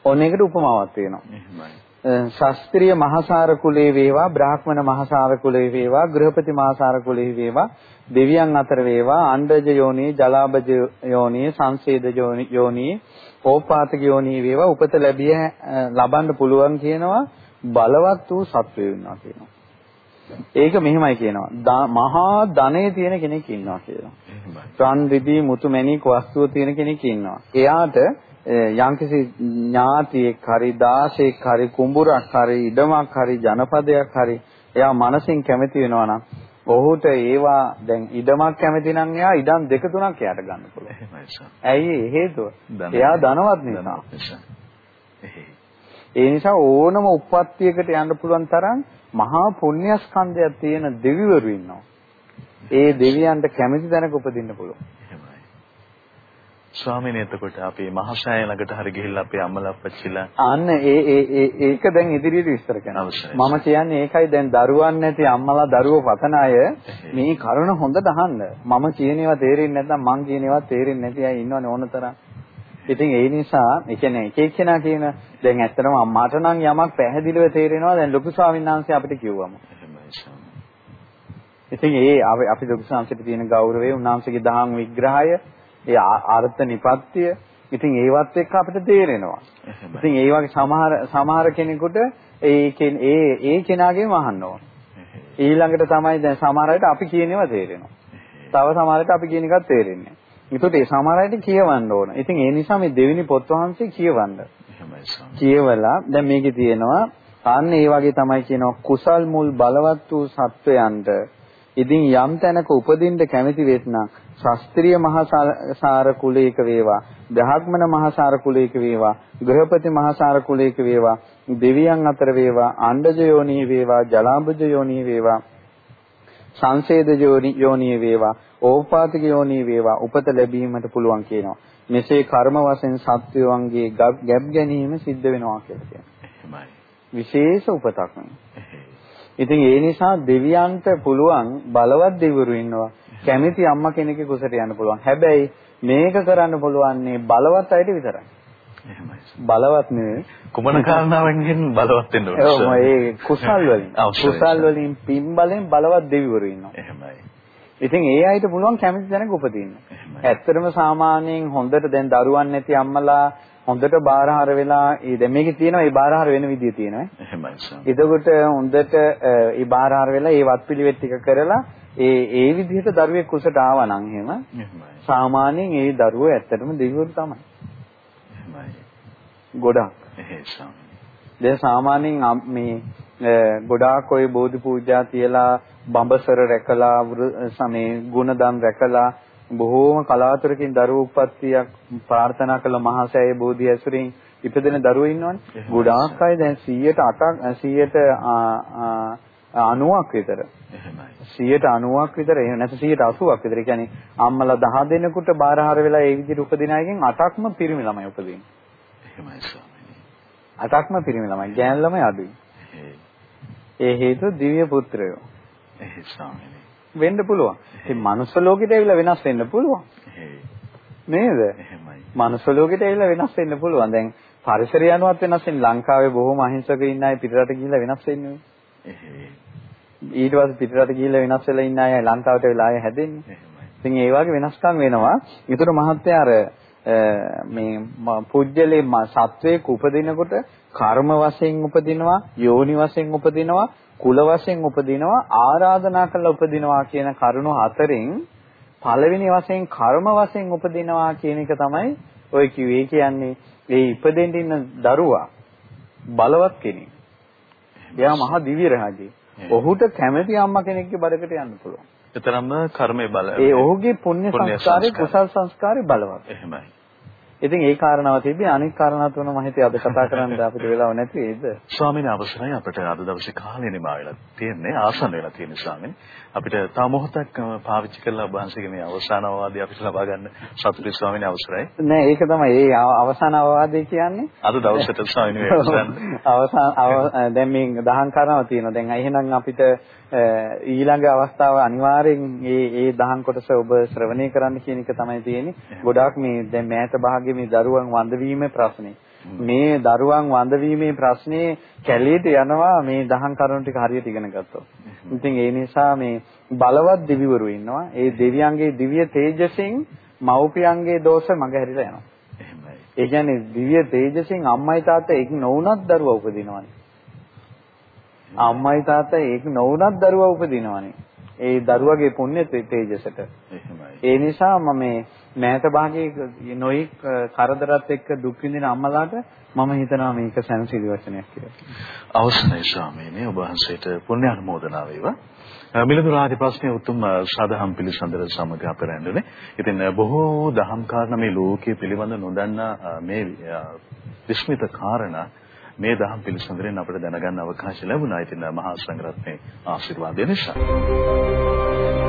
ඔන්න ඒකට උපමාවක් තියෙනවා. එහෙමයි. ශාස්ත්‍රීය මහසාර කුලේ වේවා බ්‍රාහ්මණ මහසාර කුලේ වේවා ගෘහපති මහසාර කුලේ වේවා දෙවියන් අතර වේවා අණ්ඩජ යෝනී ජලාබජ යෝනී සංසේද යෝනී ඕපාතක යෝනී වේවා උපත ලැබිය ලබන්න පුළුවන් කියනවා බලවත් වූ සත්වයෝ ඉන්නවා කියනවා. ඒක මෙහෙමයි කියනවා. මහා ධනෙ තියෙන කෙනෙක් ඉන්නවා කියනවා. රන් රිදී මුතු මැණික් වස්තුව තියෙන කෙනෙක් ඉන්නවා. එයාට යම්කිසි ඥාතියෙක් හරි දාසෙක් හරි කුඹුරක් හරි ඉඩමක් හරි ජනපදයක් හරි එයා මනසින් කැමති වෙනවා නම් ඔහුට ඒවා දැන් ඉඩමක් කැමති නම් එයා ඉඩම් දෙක තුනක් එයාට ගන්න පුළුවන්. ඇයි හේතුව? එයා ධනවත් නිසා. ඒ නිසා ඕනම උප්පත්තියකට යන්න පුළුවන් තරම් මහා පුණ්‍යස්කන්ධයක් තියෙන දෙවිවරු ඉන්නවා. ඒ දෙවියන්ට කැමති තැනක උපදින්න පුළුවන්. ස්වාමීනි එතකොට අපි මහසෑය ළඟට හරි ගිහිල්ලා අපේ අම්මලා අප්පච්චිලා අන්න ඒ ඒ ඒක දැන් ඉදිරියට විස්තර කරනවා. මම කියන්නේ ඒකයි දැන් දරුවන් නැති අම්මලා දරුවෝ පතන අය මේ කරුණ හොඳට අහන්න මම කියන ඒවා තේරෙන්නේ නැත්නම් මං කියන ඒවා තේරෙන්නේ නැති අය ඉන්නවනේ ඕනතරම් ඉතින් ඒ නිසා ඒ කියන්නේ එක එක්කෙනා කියන දැන් ඇත්තටම අම්මාට නම් යමක් පැහැදිලිව තේරෙනවා. දැන් ලොකු ස්වාමීන් වහන්සේ අපිට කිව්වම. ඉතින් ඒ අපි ලොකු ස්වාමීන්ට තියෙන ගෞරවය උන්වහන්සේගේ දහම් විග්‍රහය ඒ අර්ථ නිපත්‍ය ඉතින් ඒවත් එක්ක අපිට තේරෙනවා. ඉතින් ඒ වගේ සමහර සමහර කෙනෙකුට ඒ ඒ ඒ කෙනාගෙන් අහන්න ඕන. ඊළඟට තමයි දැන් සමහර අයට අපි කියන ඒවා තේරෙනවා. තව සමහරට අපි කියන එකක් තේරෙන්නේ නැහැ. ඒකට ඒ සමහර අයට කියවන්න ඕන. ඉතින් ඒ නිසා මේ දෙවෙනි පොත් වහන්සේ කියවන්න. කියවලා දැන් මේකේ තියෙනවා අන්න ඒ වගේ තමයි කියනවා කුසල් මුල් බලවත් වූ සත්වයන්ට ඉතින් යම් තැනක උපදින්න කැමති වෙත්නම් ශාස්ත්‍රීය මහාසාර කුලයක වේවා බ්‍රහ්මන මහාසාර කුලයක වේවා ගෘහපති මහාසාර කුලයක වේවා දෙවියන් අතර වේවා අණ්ඩජ යෝනී වේවා ජලාඹජ යෝනී වේවා සංසේද යෝනී වේවා ඕපාතික යෝනී වේවා උපත ලැබීමට පුළුවන් කියනවා. මෙසේ කර්ම වශයෙන් සත්වයන්ගේ ගැබ් ගැනීම සිද්ධ වෙනවා කියලා කියනවා. විශේෂ උපතක්. ඉතින් ඒ නිසා දෙවියන්ට පුළුවන් බලවත් දෙවිවරු ඉන්නවා කැමති අම්මා කෙනෙක්ගේ කුසට යන්න පුළුවන්. හැබැයි මේක කරන්න පුළුවන් බලවත් අයට විතරයි. බලවත් නෙවෙයි කුමන කාරණාවෙන්ගෙන් බලවත් වෙන්න ඕනේ. ඔව් මේ කුසල් වලින්. කුසල් වලින් පින් බලෙන් බලවත් දෙවිවරු ඉන්නවා. එහෙමයි. ඉතින් ඒ අයට පුළුවන් කැමති තැනක උපදින්න. ඇත්තටම සාමාන්‍යයෙන් හොඳට දැන් දරුවන් නැති අම්මලා හොඳට බාරහාර වෙලා ඒ දැන් මේකේ තියෙනවා ඒ බාරහාර වෙන විදිය තියෙනවා. එහෙමයි සර්. එතකොට හොඳට ඒ බාරහාර වෙලා ඒ වත් පිළිවෙත් ටික කරලා ඒ ඒ විදිහට දරුවෙක් කුසට ආවා නම් එහෙම සාමාන්‍යයෙන් ඒ දරුවෝ ඇත්තටම දෙවිවරු තමයි. ගොඩක්. එහෙසම්. දැන් සාමාන්‍යයෙන් මේ ගොඩාක් ඔය බෝධි පූජා තියලා බඹසර රැකලා සමේ ගුණදම් රැකලා බොහෝම කලාතුරකින් දරුවෝ උප්පත්තියක් ප්‍රාර්ථනා කළ මහා සෑය බෝධි ඇසුරින් ඉපදෙන දරුවෝ ඉන්නවනේ. ගොඩාක් අය දැන් 108ක් 90ක් විතර. එහෙමයි. 190ක් විතර එහෙම නැත්නම් 180ක් විතර. කියන්නේ අම්මලා 10 දෙනෙකුට බාරහාර වෙලා ඒ විදිහට උපදින අයගෙන් 8ක්ම පිරිමි ළමයි උපදින්නේ. එහෙමයි ස්වාමීනි. 8ක්ම පිරිමි ළමයි. ගෑනු ළමයි අඩුයි. ඒ හේතුව දිව්‍ය පුත්‍රයෝ. එහෙයි ස්වාමීනි. වෙන්න පුළුවන්. ඉතින් මනුස්ස ලෝකෙට ඇවිල්ලා වෙනස් වෙන්න පුළුවන්. නේද? එහෙමයි. මනුස්ස ලෝකෙට ඇවිල්ලා වෙනස් වෙන්න පුළුවන්. දැන් පරිසරය අනුවත් වෙනස් වෙන ලංකාවේ බොහොම අහිංසක ඉන්න අය පිටරට ගිහිල්ලා වෙනස් වෙන්නේ. ඊට පස්සේ පිටරට ගිහිල්ලා වෙනස් වෙලා ඉන්න අය ලංකාවට වෙලා ආය හැදෙන්නේ. ඉතින් ඒ වගේ වෙනස්කම් වෙනවා. ඒතර මහත්තයා අර මේ පුජ්‍යලේ සත්වයක උපදිනකොට කර්ම වශයෙන් උපදිනවා, යෝනි වශයෙන් උපදිනවා, කුල වශයෙන් උපදිනවා, ආරාධනා කරලා උපදිනවා කියන කරුණු හතරෙන් පළවෙනි වශයෙන් කර්ම වශයෙන් උපදිනවා කියන එක තමයි ඔය කිව්වේ කියන්නේ ඒ ඉපදෙන්න දරුවා බලවත් කෙනෙක්. එයා මහා දිව්‍ය රාජේ. ඔහුට කැමැති අම්මා කෙනෙක්ගේ බඩකට යන්න පුළුවන්. එතරම්ම කර්මයේ බල. ඒ ඔහුගේ පුණ්‍ය සංස්කාරේ කුසල් සංස්කාරේ බලවත්. එහෙමයි. ඉතින් ඒ කාරණාව තිබ්බේ අනික් කාරණා තුන මම හිතේ අද කතා කරන්න අපිට වෙලාව නැති වේද? ස්වාමීන් අවසරයි අපිට අද දවසේ කාලය නිමා වෙලා තියෙන්නේ ආසන්න වෙලා තියෙන ස්වාමීන්. අපිට තව මොහොතක් පාවිච්චි කරලා ඔබ වහන්සේගේ මේ අවසාන අවවාදය අපිට ලබා ගන්න සතුටුයි ස්වාමීන් අවසරයි. නෑ ඒක තමයි ඒ අවසාන අවවාදය කියන්නේ. අද දවසට ස්වාමීන් වහන්සේ අවසාන දැන් මේ දහම් කරනවා තියෙනවා. දැන් එහෙනම් අපිට ඊළඟ අවස්ථාව අනිවාර්යෙන් මේ මේ දහම් කොටස ඔබ ශ්‍රවණය කරන්න කියන එක තමයි තියෙන්නේ. ගොඩාක් මේ දැන් මෑත භාගයේ මේ දරුවන් වඳවීමේ ප්‍රශ්නේ. මේ දරුවන් වඳවීමේ ප්‍රශ්නේ කැලේට යනවා මේ දහම් කරුණු ටික හරියට ඉගෙන ගත්තොත්. ඉතින් ඒ නිසා මේ බලවත් දෙවිවරු ඉන්නවා. ඒ දෙවියන්ගේ දිව්‍ය තේජසින් මව්පියන්ගේ දෝෂ මගහැරිලා යනවා. ඒ කියන්නේ දිව්‍ය තේජසින් අම්මයි තාත්තා එක් නොවුනත් දරුවා උපදිනවනේ. අම්මයි තාත්තා ඒක නොවුනත් දරුවා උපදිනවනේ. ඒ දරුවගේ පුණ්‍ය තේජසට. ඒ නිසා මම මේ මෑත භාගයේ නොයි කරදරත් එක්ක දුක් විඳින අම්මලාට මම හිතනවා මේක සැනසීලි වචනයක් කියලා. අවසරයි ස්වාමීනි ඔබ වහන්සේට පුණ්‍ය අනුමෝදනා වේවා. මිලිඳු රාජ ප්‍රශ්නයේ උතුම් සාදහම් පිළිසඳර සමග අප රැඳුනේ. ඉතින් බොහෝ දහම් කාරණා මේ ලෝකයේ පිළිබඳ නොදන්නා මේ විස්මිත කාරණා මේ දහම් පිළිසඳරෙන් අපිට දැනගන්න අවකාශය ලැබුණා. ඉතින් මහා සංඝරත්නයේ ආශිර්වාදය නිසා.